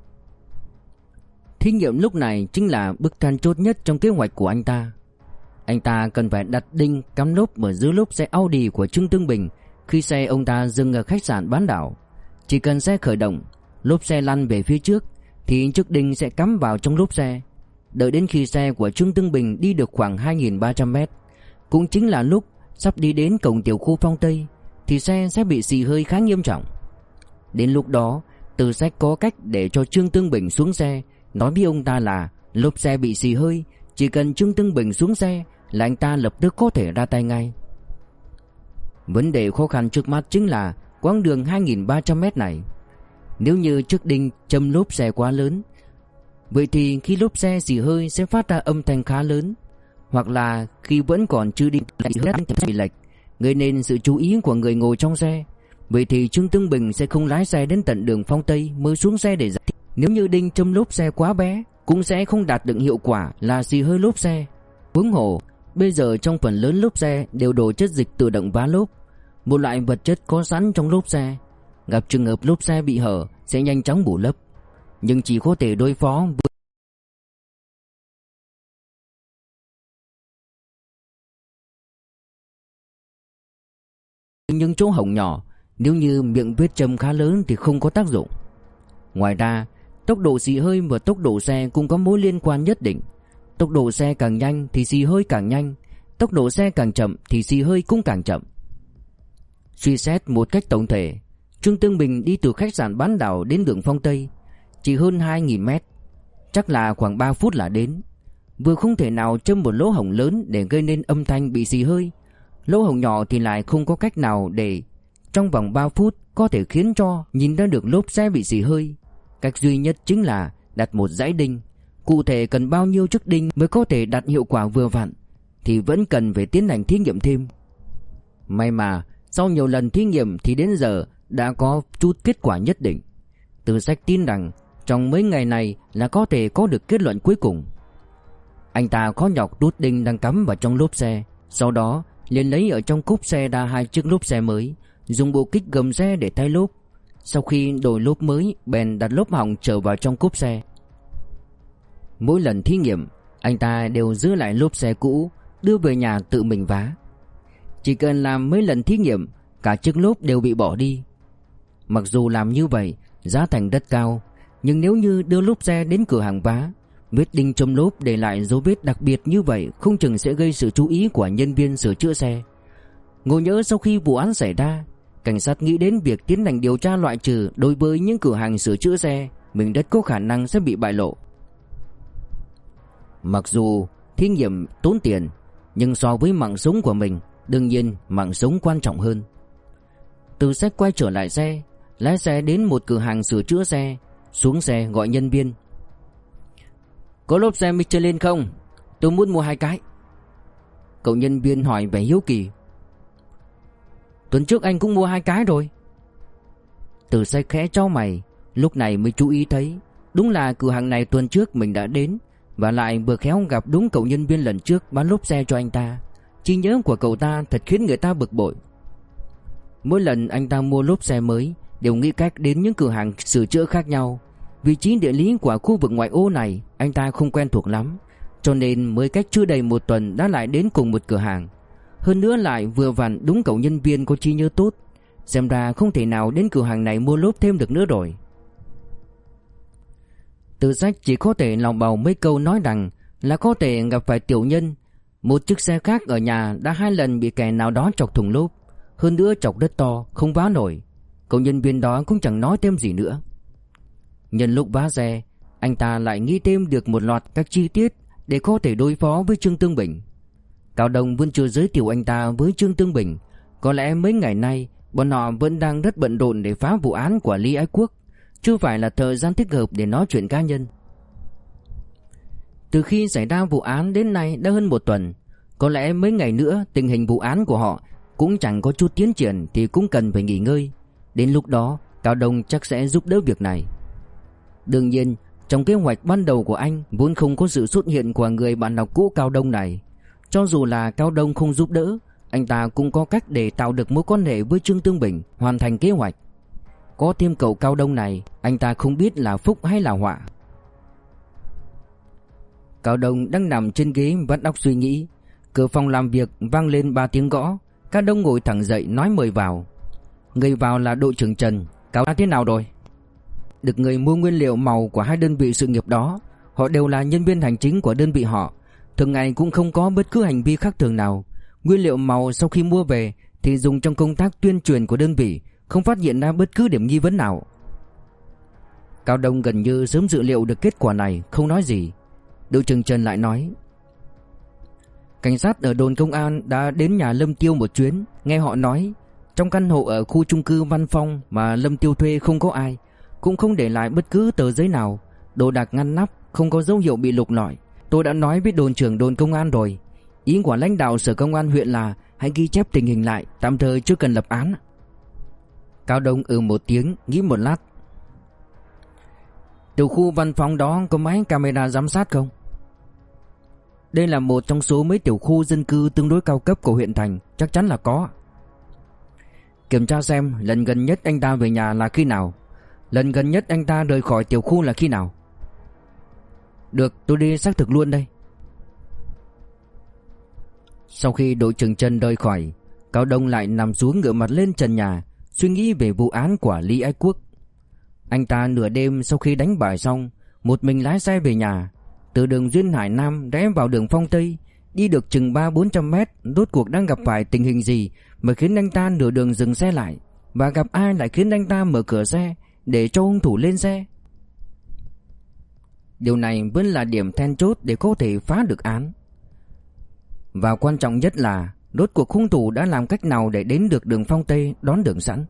Speaker 1: Thí nghiệm lúc này chính là bước then chốt nhất trong kế hoạch của anh ta. Anh ta cần phải đặt đinh cắm lốp ở dưới lốp xe Audi của Trương Tương Bình khi xe ông ta dừng ở khách sạn bán đảo. Chỉ cần xe khởi động, lốp xe lăn về phía trước thì chiếc đinh sẽ cắm vào trong lốp xe. Đợi đến khi xe của Trương Tương Bình đi được khoảng 2.300 mét Cũng chính là lúc sắp đi đến cổng tiểu khu phong Tây Thì xe sẽ bị xì hơi khá nghiêm trọng Đến lúc đó Từ sách có cách để cho Trương Tương Bình xuống xe Nói với ông ta là Lốp xe bị xì hơi Chỉ cần Trương Tương Bình xuống xe Là anh ta lập tức có thể ra tay ngay Vấn đề khó khăn trước mắt chính là quãng đường 2.300 mét này. Nếu như chiếc đinh châm lốp xe quá lớn, Vậy thì khi lốp xe xì hơi sẽ phát ra âm thanh khá lớn, Hoặc là khi vẫn còn chưa đi lại hết bị lệch. Gây nên sự chú ý của người ngồi trong xe. Vậy thì Trương Tương Bình sẽ không lái xe đến tận đường phong Tây mới xuống xe để giải Nếu như đinh châm lốp xe quá bé, Cũng sẽ không đạt được hiệu quả là xì hơi lốp xe. Huống hồ Bây giờ trong phần lớn lốp xe đều đổ chất dịch tự động vá lốp. Một loại vật chất có sẵn trong lốp xe. Gặp trường hợp lốp xe bị hở, sẽ nhanh chóng bù lấp. Nhưng chỉ có thể đối phó với những chỗ hổng nhỏ. Nếu như miệng vết châm khá lớn thì không có tác dụng. Ngoài ra, Tốc độ xì hơi và tốc độ xe cũng có mối liên quan nhất định. Tốc độ xe càng nhanh thì xì hơi càng nhanh. Tốc độ xe càng chậm thì xì hơi cũng càng chậm. Suy xét một cách tổng thể, Trương Tương Bình đi từ khách sạn bán đảo đến đường Phong Tây, chỉ hơn 2.000 mét. Chắc là khoảng 3 phút là đến. Vừa không thể nào châm một lỗ hổng lớn Để gây nên âm thanh bị xì hơi. Lỗ hổng nhỏ thì lại không có cách nào để, Trong vòng 3 phút, Có thể khiến cho nhìn ra được lốp xe bị xì hơi. Cách duy nhất chính là Đặt một dãy đinh. Cụ thể cần bao nhiêu chiếc đinh mới có thể đạt hiệu quả vừa vặn, Thì vẫn cần phải tiến hành thí nghiệm thêm. May mà, Sau nhiều lần thí nghiệm thì đến giờ Đã có chút kết quả nhất định. Từ sách tin rằng, trong mấy ngày này là có thể có được kết luận cuối cùng. Anh ta khó nhọc đút đinh đang cắm vào trong lốp xe, Sau đó liền lấy ở trong cốp xe ra hai chiếc lốp xe mới, Dùng bộ kích gầm xe để thay lốp. Sau khi đổi lốp mới, Bèn đặt lốp hỏng trở vào trong cốp xe. Mỗi lần thí nghiệm, Anh ta đều giữ lại lốp xe cũ, Đưa về nhà tự mình vá. Chỉ cần làm mấy lần thí nghiệm, Cả chiếc lốp đều bị bỏ đi. Mặc dù làm như vậy, Giá thành rất cao, nhưng nếu như đưa lốp xe đến cửa hàng vá, Vết đinh trong lốp để lại dấu vết đặc biệt như vậy Không chừng sẽ gây sự chú ý của nhân viên sửa chữa xe. Ngồi nhớ sau khi vụ án xảy ra, Cảnh sát nghĩ đến việc tiến hành điều tra loại trừ Đối với những cửa hàng sửa chữa xe Mình rất có khả năng sẽ bị bại lộ. Mặc dù thí nghiệm tốn tiền, Nhưng so với mạng sống của mình, Đương nhiên mạng sống quan trọng hơn. Từ sách quay trở lại xe, Lái xe đến một cửa hàng sửa chữa xe, xuống xe gọi nhân viên. Có lốp xe Michelin không? Tôi muốn mua hai cái. Cậu nhân viên hỏi vẻ hiếu kỳ. Tuần trước anh cũng mua hai cái rồi. Từ xe khẽ cho mày, Lúc này mới chú ý thấy, Đúng là cửa hàng này tuần trước mình đã đến và lại vừa khéo gặp đúng cậu nhân viên lần trước Bán lốp xe cho anh ta Chi nhớ của cậu ta thật khiến người ta bực bội Mỗi lần anh ta mua lốp xe mới đều nghĩ cách đến những cửa hàng sửa chữa khác nhau. Vị trí địa lý của khu vực ngoại ô này anh ta không quen thuộc lắm, cho nên mới cách chưa đầy một tuần đã lại đến cùng một cửa hàng. Hơn nữa lại vừa vặn đúng cậu nhân viên có chi nhớ tốt, xem ra không thể nào đến cửa hàng này mua lốp thêm được nữa rồi. Từ sách chỉ có thể lòng bầu mấy câu nói rằng là có thể gặp phải tiểu nhân. Một chiếc xe khác ở nhà đã hai lần bị kẻ nào đó chọc thùng lốp. Hơn nữa chọc đất to, không vá nổi. Cậu nhân viên đó cũng chẳng nói thêm gì nữa. Nhân lúc vá xe, Anh ta lại nghĩ thêm được một loạt các chi tiết Để có thể đối phó với Trương Tương Bình. Cao Đông vẫn chưa giới thiệu anh ta với Trương Tương Bình. Có lẽ mấy ngày nay, Bọn họ vẫn đang rất bận rộn để phá vụ án của Lý Ái Quốc. Chưa phải là thời gian thích hợp để nói chuyện cá nhân. Từ khi xảy ra vụ án đến nay đã hơn một tuần, Có lẽ mấy ngày nữa tình hình vụ án của họ Cũng chẳng có chút tiến triển thì cũng cần phải nghỉ ngơi. Đến lúc đó, Cao Đông chắc sẽ giúp đỡ việc này. Đương nhiên, Trong kế hoạch ban đầu của anh Vốn không có sự xuất hiện của người bạn học cũ Cao Đông này. Cho dù là Cao Đông không giúp đỡ, Anh ta cũng có cách để tạo được mối quan hệ với Trương Tương Bình, Hoàn thành kế hoạch. Có thêm cậu Cao Đông này, Anh ta không biết là phúc hay là họa. Cao Đông đang nằm trên ghế vắt óc suy nghĩ, Cửa phòng làm việc vang lên ba tiếng gõ, Cao Đông ngồi thẳng dậy nói mời vào. Người vào là đội trưởng Trần, Cáo đã thế nào rồi? Được người mua nguyên liệu màu của hai đơn vị sự nghiệp đó, Họ đều là nhân viên hành chính của đơn vị họ. Thường ngày cũng không có bất cứ hành vi khác thường nào. Nguyên liệu màu sau khi mua về Thì dùng trong công tác tuyên truyền của đơn vị không phát hiện ra bất cứ điểm nghi vấn nào Cao Đông gần như sớm dự liệu được kết quả này Không nói gì Đội trưởng Trần lại nói Cảnh sát ở đồn công an đã đến nhà Lâm Tiêu một chuyến Nghe họ nói trong căn hộ ở khu chung cư Văn Phong mà Lâm Tiêu thuê không có ai, cũng không để lại bất cứ tờ giấy nào, đồ đạc ngăn nắp, không có dấu hiệu bị lục lọi. Tôi đã nói với đồn trưởng đồn công an rồi. Ý của lãnh đạo sở công an huyện là hãy ghi chép tình hình lại, tạm thời chưa cần lập án. Cao Đông ừ một tiếng, nghĩ một lát. Tiểu khu văn phòng đó có máy camera giám sát không? Đây là một trong số mấy tiểu khu dân cư tương đối cao cấp của huyện thành, chắc chắn là có. Kiểm tra xem lần gần nhất anh ta về nhà là khi nào Lần gần nhất anh ta rời khỏi tiểu khu là khi nào Được tôi đi xác thực luôn đây Sau khi đội trưởng Trần rời khỏi Cao Đông lại nằm xuống ngửa mặt lên trần nhà Suy nghĩ về vụ án của Lý Ái Quốc. Anh ta nửa đêm sau khi đánh bài xong, Một mình lái xe về nhà, Từ đường Duyên Hải Nam rẽ vào đường Phong Tây, Đi được chừng 3-400 mét, Rốt cuộc đang gặp phải tình hình gì Mà khiến anh ta nửa đường dừng xe lại? Và gặp ai lại khiến anh ta mở cửa xe Để cho hung thủ lên xe? Điều này vẫn là điểm then chốt Để có thể phá được án. Và quan trọng nhất là Rốt cuộc hung thủ đã làm cách nào Để đến được đường phong Tây đón đường sẵn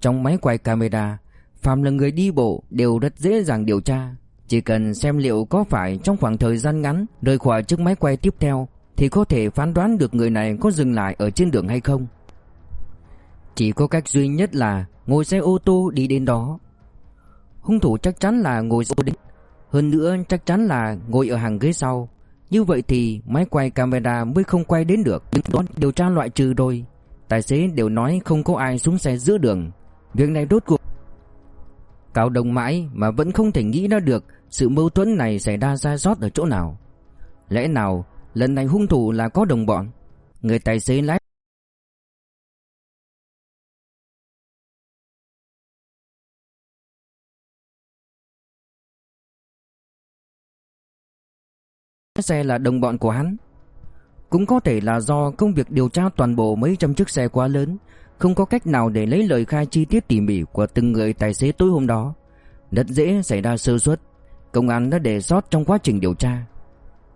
Speaker 1: Trong máy quay camera, Phạm là người đi bộ Đều rất dễ dàng điều tra chỉ cần xem liệu có phải trong khoảng thời gian ngắn rời khỏi chiếc máy quay tiếp theo thì có thể phán đoán được người này có dừng lại ở trên đường hay không. Chỉ có cách duy nhất là ngồi xe ô tô đi đến đó. Hung thủ chắc chắn là ngồi xe đến. Hơn nữa, chắc chắn là ngồi ở hàng ghế sau. Như vậy thì máy quay camera mới không quay đến được. Đó điều tra loại trừ rồi. Tài xế đều nói không có ai xuống xe giữa đường. Việc này đốt cuộc Cao Đông mãi mà vẫn không thể nghĩ ra được sự mâu thuẫn này xảy ra sai sót ở chỗ nào. Lẽ nào lần này hung thủ là có đồng bọn? Người tài xế lái xe là đồng bọn của hắn. Cũng có thể là do công việc điều tra toàn bộ mấy trăm chiếc xe quá lớn không có cách nào để lấy lời khai chi tiết tỉ mỉ của từng người tài xế tối hôm đó. Rất dễ xảy ra sơ suất, công an đã để sót trong quá trình điều tra.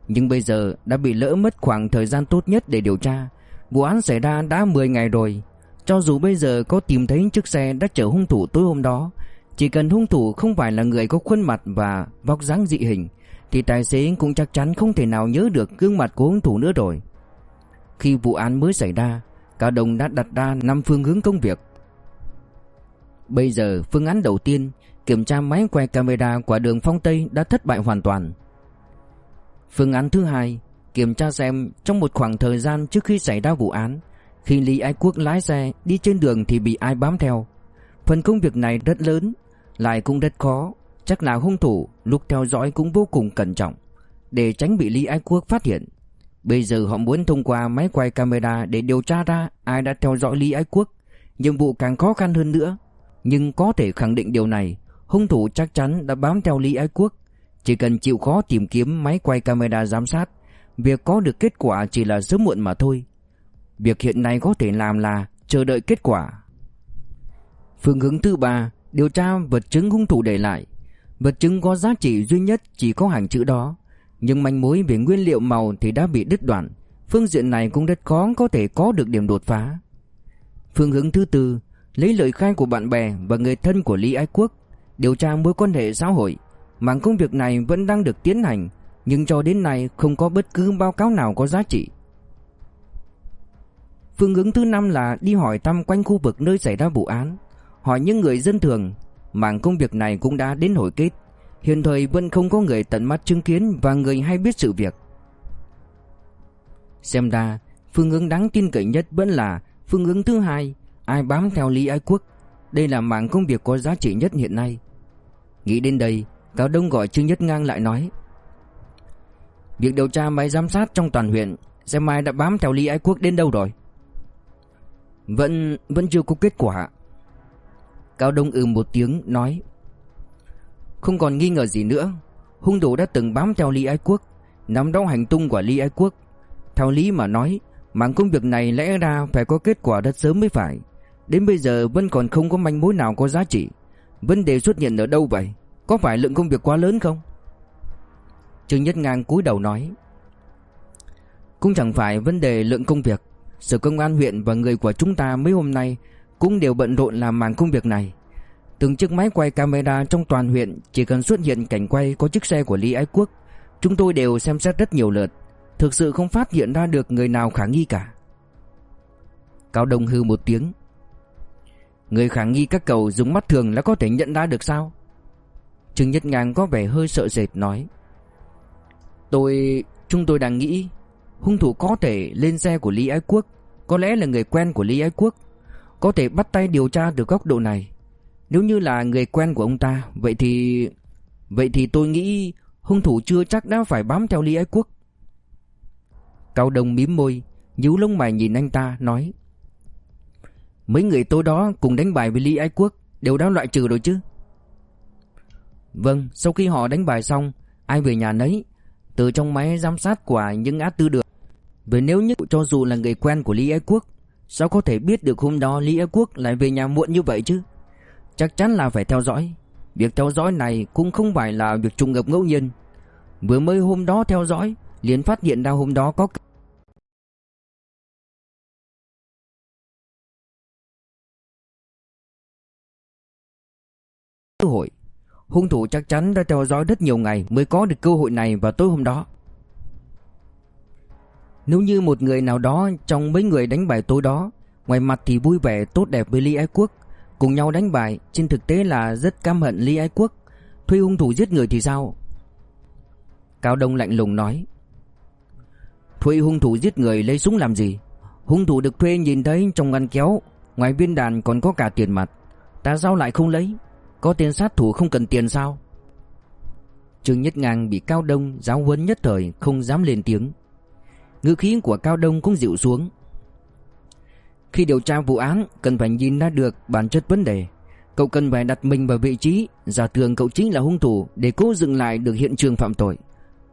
Speaker 1: Nhưng bây giờ đã bị lỡ mất khoảng thời gian tốt nhất để điều tra. Vụ án xảy ra đã 10 ngày rồi. Cho dù bây giờ có tìm thấy chiếc xe đã chở hung thủ tối hôm đó, chỉ cần hung thủ không phải là người có khuôn mặt và vóc dáng dị hình, thì tài xế cũng chắc chắn không thể nào nhớ được gương mặt của hung thủ nữa rồi. Khi vụ án mới xảy ra, Cao Đông đã đặt ra 5 phương hướng công việc. Bây giờ phương án đầu tiên Kiểm tra máy quay camera của đường Phong Tây đã thất bại hoàn toàn Phương án thứ hai Kiểm tra xem trong một khoảng thời gian trước khi xảy ra vụ án Khi Lý Ái Quốc lái xe đi trên đường thì bị ai bám theo Phần công việc này rất lớn Lại cũng rất khó Chắc là hung thủ lúc theo dõi cũng vô cùng cẩn trọng Để tránh bị Lý Ái Quốc phát hiện Bây giờ họ muốn thông qua máy quay camera để điều tra ra ai đã theo dõi Lý Ái Quốc. Nhiệm vụ càng khó khăn hơn nữa. Nhưng có thể khẳng định điều này, hung thủ chắc chắn đã bám theo Lý Ái Quốc. Chỉ cần chịu khó tìm kiếm máy quay camera giám sát Việc có được kết quả chỉ là sớm muộn mà thôi Việc hiện nay có thể làm là chờ đợi kết quả Phương hướng thứ ba Điều tra vật chứng hung thủ để lại Vật chứng có giá trị duy nhất chỉ có hàng chữ đó. Nhưng manh mối về nguyên liệu màu thì đã bị đứt đoạn. Phương diện này cũng rất khó có thể có được điểm đột phá. Phương hướng thứ tư, Lấy lời khai của bạn bè và người thân của Lý Ái Quốc, Điều tra mối quan hệ xã hội. Mảng công việc này vẫn đang được tiến hành, Nhưng cho đến nay không có bất cứ báo cáo nào có giá trị. Phương hướng thứ năm là đi hỏi thăm quanh khu vực nơi xảy ra vụ án, Hỏi những người dân thường. Mảng công việc này cũng đã đến hồi kết. Hiện thời vẫn không có người tận mắt chứng kiến Và người hay biết sự việc. Xem ra, Phương hướng đáng tin cậy nhất vẫn là Phương hướng thứ hai, Ai bám theo Lý Ái Quốc. Đây là mảng công việc có giá trị nhất hiện nay. Nghĩ đến đây, Cao Đông gọi Trương Nhất Ngang lại nói, Việc điều tra máy giám sát trong toàn huyện, Xem mai đã bám theo Lý Ái Quốc đến đâu rồi? Vẫn vẫn chưa có kết quả. Cao Đông ừ một tiếng, nói, Không còn nghi ngờ gì nữa. Hung thủ đã từng bám theo Lý Ái Quốc, Nắm đau hành tung của Lý Ái Quốc. Theo lý mà nói, mạng công việc này lẽ ra phải có kết quả rất sớm mới phải. Đến bây giờ vẫn còn không có manh mối nào có giá trị. Vấn đề xuất hiện ở đâu vậy? Có phải lượng công việc quá lớn không? Trương Nhất Ngang cúi đầu nói, Cũng chẳng phải vấn đề lượng công việc. Sở công an huyện và người của chúng ta mấy hôm nay cũng đều bận rộn làm màn công việc này. Từng chiếc máy quay camera trong toàn huyện Chỉ cần xuất hiện cảnh quay có chiếc xe của Lý Ái Quốc, Chúng tôi đều xem xét rất nhiều lượt, Thực sự không phát hiện ra được người nào khả nghi cả. Cao Đông hư một tiếng. Người khả nghi các cậu dùng mắt thường là có thể nhận ra được sao? Trương Nhất Ngang có vẻ hơi sợ sệt nói. Tôi... chúng tôi đang nghĩ, Hung thủ có thể lên xe của Lý Ái Quốc, Có lẽ là người quen của Lý Ái Quốc. Có thể bắt tay điều tra từ góc độ này. Nếu như là người quen của ông ta, Vậy thì... Vậy thì tôi nghĩ Hung thủ chưa chắc đã phải bám theo Lý Ái Quốc. Cao Đông mím môi, nhíu lông mày nhìn anh ta, nói, Mấy người tôi đó cùng đánh bài với Lý Ái Quốc Đều đã loại trừ rồi chứ? Vâng Sau khi họ đánh bài xong, Ai về nhà nấy, Từ trong máy giám sát của những á tư được. Vì nếu như cho dù là người quen của Lý Ái Quốc Sao có thể biết được hôm đó Lý Á Quốc lại về nhà muộn như vậy chứ Chắc chắn là phải theo dõi Việc theo dõi này cũng không phải là việc trùng hợp ngẫu nhiên Vừa mới hôm đó theo dõi, liền phát hiện ra hôm đó có cơ hội. Hung thủ chắc chắn đã theo dõi rất nhiều ngày mới có được cơ hội này vào tối hôm đó. Nếu như một người nào đó trong mấy người đánh bài tối đó, ngoài mặt thì vui vẻ tốt đẹp với Lý Ái Quốc, cùng nhau đánh bài, trên thực tế là rất căm hận Lý Ái Quốc, thuê hung thủ giết người thì sao? Cao Đông lạnh lùng nói. Thuê hung thủ giết người lấy súng làm gì? Hung thủ được thuê nhìn thấy trong ngăn kéo, ngoài viên đàn còn có cả tiền mặt. Ta sao lại không lấy? Có tiền sát thủ không cần tiền sao Trương Nhất Ngang bị Cao Đông giáo huấn nhất thời không dám lên tiếng Ngữ khí của Cao Đông cũng dịu xuống. Khi điều tra vụ án, cần phải nhìn ra được bản chất vấn đề. Cậu cần phải đặt mình vào vị trí, Giả tưởng cậu chính là hung thủ Để cố dựng lại được hiện trường phạm tội.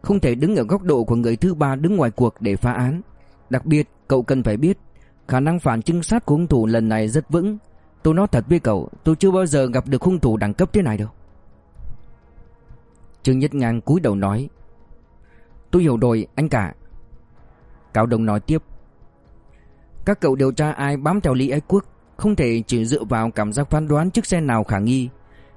Speaker 1: Không thể đứng ở góc độ của người thứ ba đứng ngoài cuộc để phá án. Đặc biệt, cậu cần phải biết, Khả năng phản chứng sát của hung thủ lần này rất vững. Tôi nói thật với cậu, Tôi chưa bao giờ gặp được hung thủ đẳng cấp thế này đâu. Trương Nhất Ngang cúi đầu nói, Tôi hiểu rồi, anh cả. Cao Đông nói tiếp. Các cậu điều tra ai bám theo Lý Ái Quốc Không thể chỉ dựa vào cảm giác phán đoán chiếc xe nào khả nghi.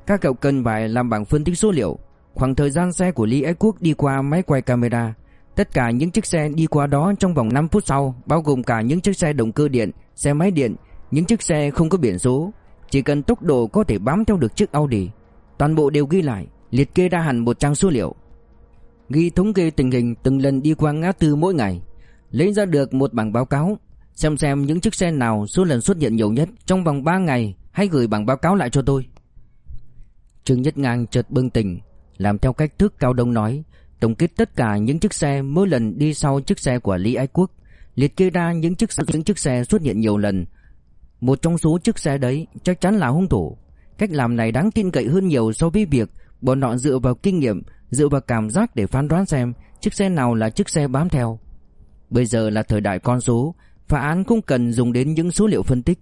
Speaker 1: Các cậu cần phải làm bảng phân tích số liệu. Khoảng thời gian xe của Lý Ái Quốc đi qua máy quay camera. Tất cả những chiếc xe đi qua đó trong vòng 5 phút sau, Bao gồm cả những chiếc xe động cơ điện, Xe máy điện, những chiếc xe không có biển số. Chỉ cần tốc độ có thể bám theo được chiếc Audi. Toàn bộ đều ghi lại, Liệt kê ra hẳn một trang số liệu. Ghi thống kê tình hình từng lần đi qua ngã tư mỗi ngày. Lấy ra được một bảng báo cáo Xem xem những chiếc xe nào số lần xuất hiện nhiều nhất Trong vòng 3 ngày Hãy gửi bảng báo cáo lại cho tôi Trương Nhất Ngang chợt bưng tỉnh Làm theo cách thức Cao Đông nói Tổng kết tất cả những chiếc xe mỗi lần đi sau chiếc xe của Lý Ái Quốc Liệt kê ra những chiếc, những chiếc xe xuất hiện nhiều lần một trong số chiếc xe đấy chắc chắn là hung thủ. Cách làm này đáng tin cậy hơn nhiều so với việc bọn họ dựa vào kinh nghiệm, dựa vào cảm giác để phán đoán xem chiếc xe nào là chiếc xe bám theo. Bây giờ là thời đại con số, phá án cũng cần dùng đến những số liệu phân tích.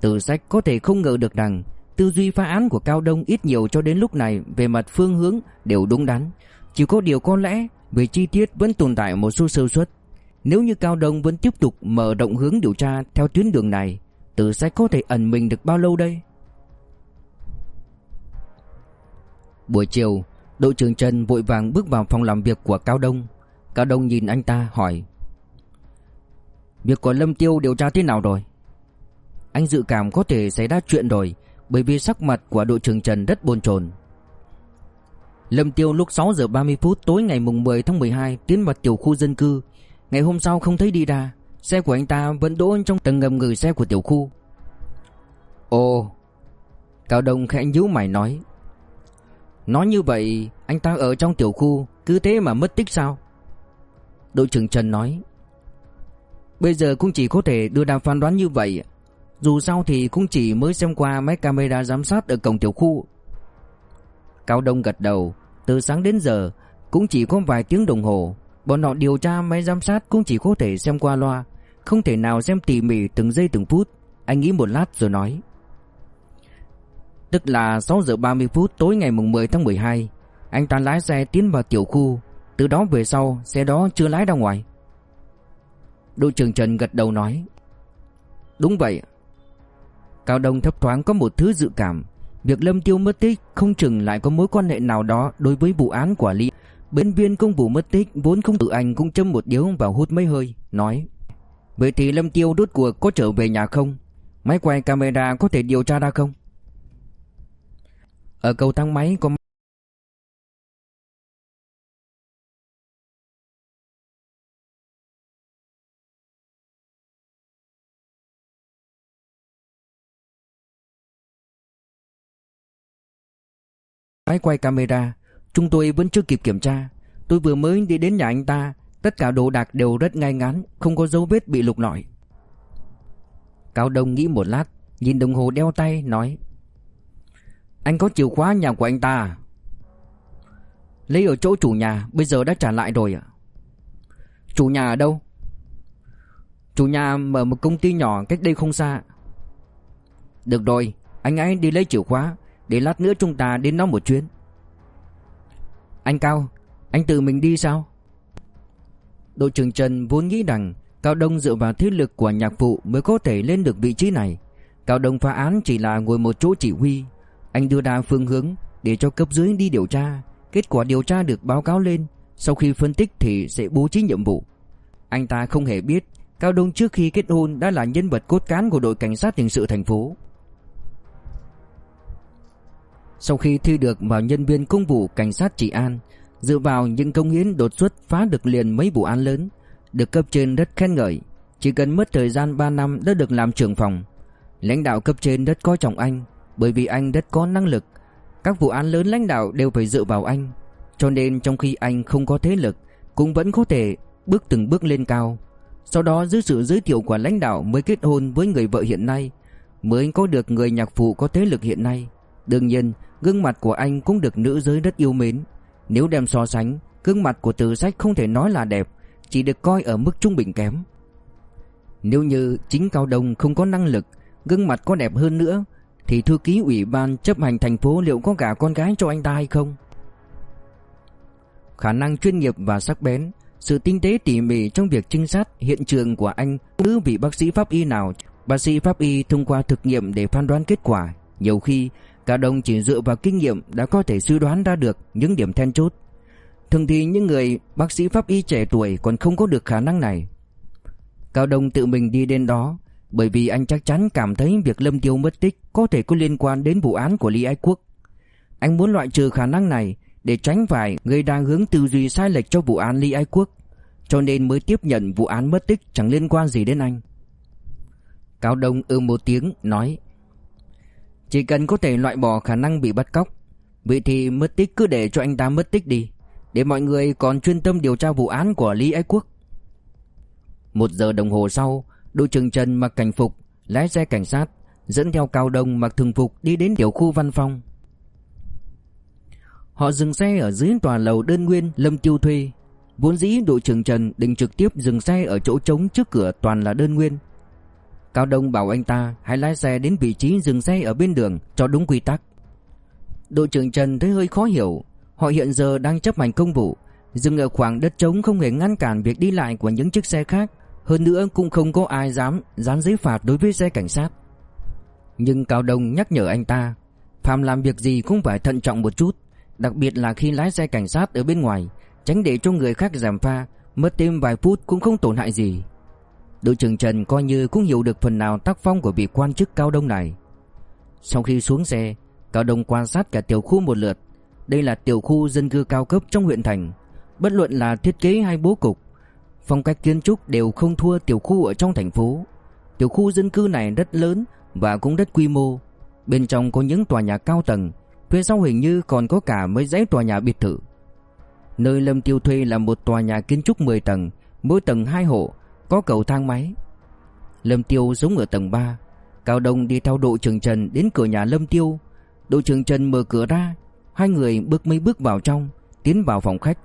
Speaker 1: Từ sách có thể không ngờ được rằng tư duy phá án của Cao Đông ít nhiều cho đến lúc này về mặt phương hướng đều đúng đắn, chỉ có điều có lẽ về chi tiết vẫn tồn tại một số sơ suất. Nếu như Cao Đông vẫn tiếp tục mở rộng hướng điều tra theo tuyến đường này, từ sách có thể ẩn mình được bao lâu đây? Buổi chiều, đội trưởng Trần vội vàng bước vào phòng làm việc của Cao Đông. Cao Đông nhìn anh ta hỏi: "Việc của Lâm Tiêu điều tra thế nào rồi?" Anh dự cảm có thể xảy ra chuyện rồi, bởi vì sắc mặt của đội trưởng Trần rất bồn chồn. Lâm Tiêu lúc 6 giờ 30 phút tối ngày mùng 10 tháng 12 tiến vào tiểu khu dân cư. Ngày hôm sau không thấy đi ra, xe của anh ta vẫn đỗ trong tầng ngầm gửi xe của tiểu khu. Ồ, Cao Đông khẽ nhíu mày nói. Nói như vậy, anh ta ở trong tiểu khu, cứ thế mà mất tích sao? Đội trưởng Trần nói. Bây giờ cũng chỉ có thể đưa ra phán đoán như vậy. Dù sao thì cũng chỉ mới xem qua mấy camera giám sát ở cổng tiểu khu. Cao Đông gật đầu. Từ sáng đến giờ, Cũng chỉ có vài tiếng đồng hồ. Bọn họ điều tra máy giám sát cũng chỉ có thể xem qua loa. Không thể nào xem tỉ mỉ từng giây từng phút. Anh nghĩ một lát rồi nói. Tức là 6 giờ 30 phút tối ngày mùng 10 tháng 12 Anh ta lái xe tiến vào tiểu khu. Từ đó về sau, xe đó chưa lái ra ngoài Đội trưởng Trần gật đầu nói, Đúng vậy Cao Đông thấp thoáng có một thứ dự cảm Việc Lâm Tiêu mất tích không chừng lại có mối quan hệ nào đó đối với vụ án quản Lý Bên viên công vụ mất tích, vốn không tự anh cũng châm một điếu vào hút mấy hơi, Nói, Vậy thì Lâm Tiêu đốt cuộc có trở về nhà không? Máy quay camera có thể điều tra ra không? Ở cầu thang máy có Máy quay camera. Chúng tôi vẫn chưa kịp kiểm tra. Tôi vừa mới đi đến nhà anh ta. Tất cả đồ đạc đều rất ngay ngắn, Không có dấu vết bị lục lọi. Cao Đông nghĩ một lát, Nhìn đồng hồ đeo tay, nói, Anh có chìa khóa nhà của anh ta à? Lấy ở chỗ chủ nhà, Bây giờ đã trả lại rồi ạ. Chủ nhà ở đâu? Chủ nhà mở một công ty nhỏ cách đây không xa. Được rồi, Anh ấy đi lấy chìa khóa để lát nữa chúng ta đến nó một chuyến. Anh Cao, Anh tự mình đi sao? Đội trưởng Trần vốn nghĩ rằng Cao Đông dựa vào thế lực của nhạc phụ Mới có thể lên được vị trí này. Cao Đông phá án chỉ là ngồi một chỗ chỉ huy. Anh đưa ra phương hướng Để cho cấp dưới đi điều tra. Kết quả điều tra được báo cáo lên. Sau khi phân tích thì sẽ bố trí nhiệm vụ. Anh ta không hề biết Cao Đông trước khi kết hôn đã là nhân vật cốt cán của đội cảnh sát hình sự thành phố sau khi thi được vào nhân viên công vụ cảnh sát trị an, dựa vào những công hiến đột xuất phá được liền mấy vụ án lớn, được cấp trên rất khen ngợi, chỉ cần mất thời gian 3 năm đã được làm trưởng phòng. Lãnh đạo cấp trên rất coi trọng anh, bởi vì anh rất có năng lực. Các vụ án lớn lãnh đạo đều phải dựa vào anh, cho nên trong khi anh không có thế lực, cũng vẫn có thể bước từng bước lên cao. Sau đó dưới sự giới thiệu của lãnh đạo mới kết hôn với người vợ hiện nay, mới có được người nhạc phụ có thế lực hiện nay. Đương nhiên, Gương mặt của anh cũng được nữ giới rất yêu mến. Nếu đem so sánh Gương mặt của từ sách không thể nói là đẹp Chỉ được coi ở mức trung bình kém. Nếu như chính Cao Đông không có năng lực Gương mặt có đẹp hơn nữa Thì thư ký ủy ban chấp hành thành phố Liệu có cả con gái cho anh ta hay không? Khả năng chuyên nghiệp và sắc bén Sự tinh tế tỉ mỉ trong việc trinh sát hiện trường của anh Cứ vị bác sĩ pháp y nào Bác sĩ pháp y thông qua thực nghiệm để phán đoán kết quả. Nhiều khi Cả đồng chỉ dựa vào kinh nghiệm đã có thể suy đoán ra được những điểm then chốt. Thường thì những người bác sĩ pháp y trẻ tuổi còn không có được khả năng này. Cao Đông tự mình đi đến đó bởi vì anh chắc chắn cảm thấy việc Lâm Tiêu mất tích có thể có liên quan đến vụ án của Lý Ái Quốc. Anh muốn loại trừ khả năng này để tránh phải gây đang hướng tư duy sai lệch cho vụ án Lý Ái Quốc, cho nên mới tiếp nhận vụ án mất tích chẳng liên quan gì đến anh. Cao Đông ư một tiếng nói chỉ cần có thể loại bỏ khả năng bị bắt cóc, Vậy thì mất tích cứ để cho anh ta mất tích đi, Để mọi người còn chuyên tâm điều tra vụ án của Lý Ái Quốc. Một giờ đồng hồ sau, Đội trưởng Trần mặc cảnh phục Lái xe cảnh sát, Dẫn theo Cao Đông, mặc thường phục đi đến tiểu khu văn phòng. Họ dừng xe ở dưới tòa lầu đơn nguyên Lâm Tiêu thuê. Vốn dĩ đội trưởng Trần định trực tiếp dừng xe ở chỗ trống trước cửa toàn là đơn nguyên. Cao Đông bảo anh ta hãy lái xe đến vị trí dừng xe ở bên đường cho đúng quy tắc. Đội trưởng Trần thấy hơi khó hiểu. Họ hiện giờ đang chấp hành công vụ. Dừng ở khoảng đất trống không hề ngăn cản việc đi lại của những chiếc xe khác. Hơn nữa cũng không có ai dám dán giấy phạt đối với xe cảnh sát. Nhưng Cao Đông nhắc nhở anh ta, Phạm làm việc gì cũng phải thận trọng một chút, Đặc biệt là khi lái xe cảnh sát ở bên ngoài, Tránh để cho người khác giảm pha, Mất thêm vài phút cũng không tổn hại gì. Đội trưởng Trần coi như cũng hiểu được phần nào tác phong của vị quan chức Cao Đông này. Sau khi xuống xe, Cao Đông quan sát cả tiểu khu một lượt. Đây là tiểu khu dân cư cao cấp trong huyện thành. Bất luận là thiết kế hay bố cục, Phong cách kiến trúc đều không thua tiểu khu ở trong thành phố. Tiểu khu dân cư này rất lớn và cũng rất quy mô. Bên trong có những tòa nhà cao tầng, Phía sau hình như còn có cả mấy dãy tòa nhà biệt thự. Nơi Lâm Tiêu thuê là một tòa nhà kiến trúc 10 tầng, Mỗi tầng 2 hộ có cầu thang máy. Lâm Tiêu sống ở tầng 3 Cao Đông đi theo đội trưởng Trần đến cửa nhà Lâm Tiêu. Đội trưởng Trần mở cửa ra. Hai người bước mấy bước vào trong Tiến vào phòng khách.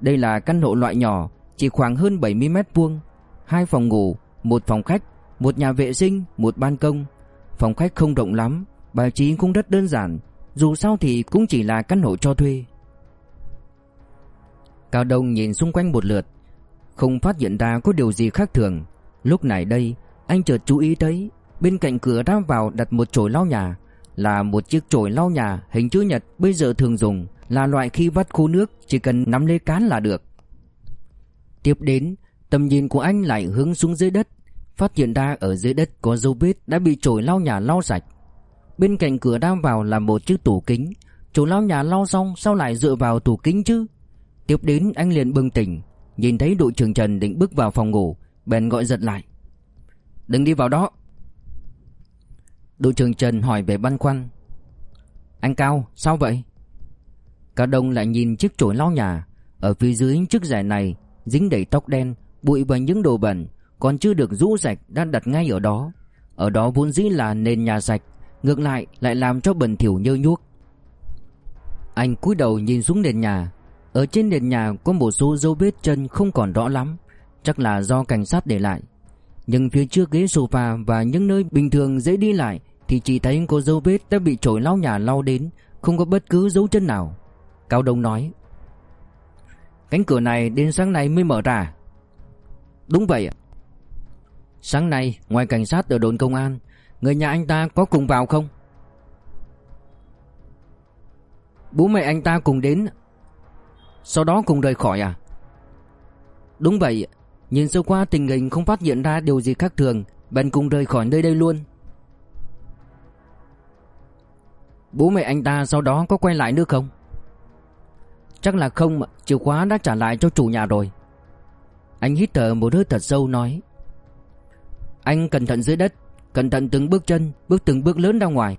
Speaker 1: Đây là căn hộ loại nhỏ Chỉ khoảng hơn 70 mét vuông. Hai phòng ngủ, một phòng khách Một nhà vệ sinh, một ban công. Phòng khách không rộng lắm Bài trí cũng rất đơn giản. Dù sao thì cũng chỉ là căn hộ cho thuê. Cao Đông nhìn xung quanh một lượt. Không phát hiện ra có điều gì khác thường. Lúc này đây, Anh chợt chú ý thấy Bên cạnh cửa ra vào đặt một chổi lau nhà. Là một chiếc chổi lau nhà hình chữ nhật Bây giờ thường dùng, Là loại khi vắt khô nước, Chỉ cần nắm lấy cán là được. Tiếp đến, Tầm nhìn của anh lại hướng xuống dưới đất. Phát hiện ra ở dưới đất có dấu vết Đã bị chổi lau nhà lau sạch. Bên cạnh cửa ra vào là một chiếc tủ kính. Chổi lau nhà lau xong, Sao lại dựa vào tủ kính chứ? Tiếp đến, anh liền bừng tỉnh. Nhìn thấy đội trưởng Trần định bước vào phòng ngủ, Bèn gọi giật lại. Đừng đi vào đó. Đội trưởng Trần hỏi về băn khoăn. Anh Cao, sao vậy? Cả đông lại nhìn chiếc chổi lau nhà. Ở phía dưới chiếc rẻ này, Dính đầy tóc đen, Bụi và những đồ bẩn, Còn chưa được rũ sạch đã đặt ngay ở đó. Ở đó vốn dĩ là nền nhà sạch, Ngược lại lại làm cho bẩn thỉu nhơ nhuốc. Anh cúi đầu nhìn xuống nền nhà ở trên nền nhà có một số dấu vết chân không còn rõ lắm, Chắc là do cảnh sát để lại. Nhưng phía trước ghế sofa và những nơi bình thường dễ đi lại Thì chỉ thấy có dấu vết đã bị trổi lau nhà lau đến, Không có bất cứ dấu chân nào. Cao Đông nói, Cánh cửa này đến sáng nay mới mở ra. Đúng vậy ạ. Sáng nay, ngoài cảnh sát ở đồn công an, Người nhà anh ta có cùng vào không? Bố mẹ anh ta cùng đến sau đó cùng rời khỏi à? Đúng vậy, Nhìn sơ qua tình hình không phát hiện ra điều gì khác thường, Bèn cùng rời khỏi nơi đây luôn. Bố mẹ anh ta sau đó có quay lại nữa không? Chắc là không, Chìa khóa đã trả lại cho chủ nhà rồi. Anh hít thở một hơi thật sâu nói. Anh cẩn thận dưới đất, Cẩn thận từng bước chân, Bước từng bước lớn ra ngoài.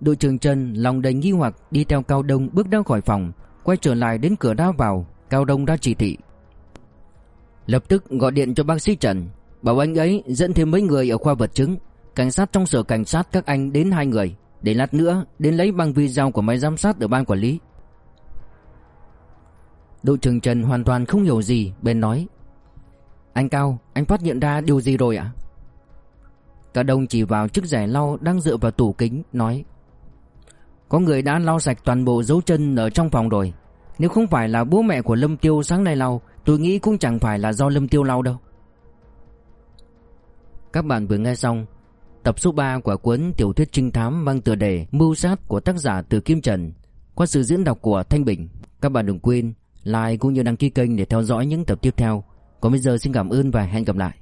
Speaker 1: Đội trưởng Trần lòng đầy nghi hoặc Đi theo Cao Đông bước ra khỏi phòng. Quay trở lại đến cửa ra vào, Cao Đông đã chỉ thị. Lập tức gọi điện cho bác sĩ Trần, Bảo anh ấy dẫn thêm mấy người ở khoa vật chứng, Cảnh sát trong sở cảnh sát các anh đến hai người, Để lát nữa đến lấy băng video của máy giám sát ở ban quản lý. Đội trưởng Trần hoàn toàn không hiểu gì Bên nói, Anh Cao, anh phát hiện ra điều gì rồi ạ? Cả đông chỉ vào chiếc giải lau đang dựa vào tủ kính, Nói có người đã lau sạch toàn bộ dấu chân ở trong phòng rồi. Nếu không phải là bố mẹ của Lâm Tiêu sáng nay lau, Tôi nghĩ cũng chẳng phải là do Lâm Tiêu lau đâu. Các bạn vừa nghe xong Tập số 3 của cuốn tiểu thuyết trinh thám mang tựa đề Mưu sát của tác giả Từ Kim Trần Qua sự diễn đọc của Thanh Bình. Các bạn đừng quên like cũng như đăng ký kênh để theo dõi những tập tiếp theo. Còn bây giờ xin cảm ơn và hẹn gặp lại.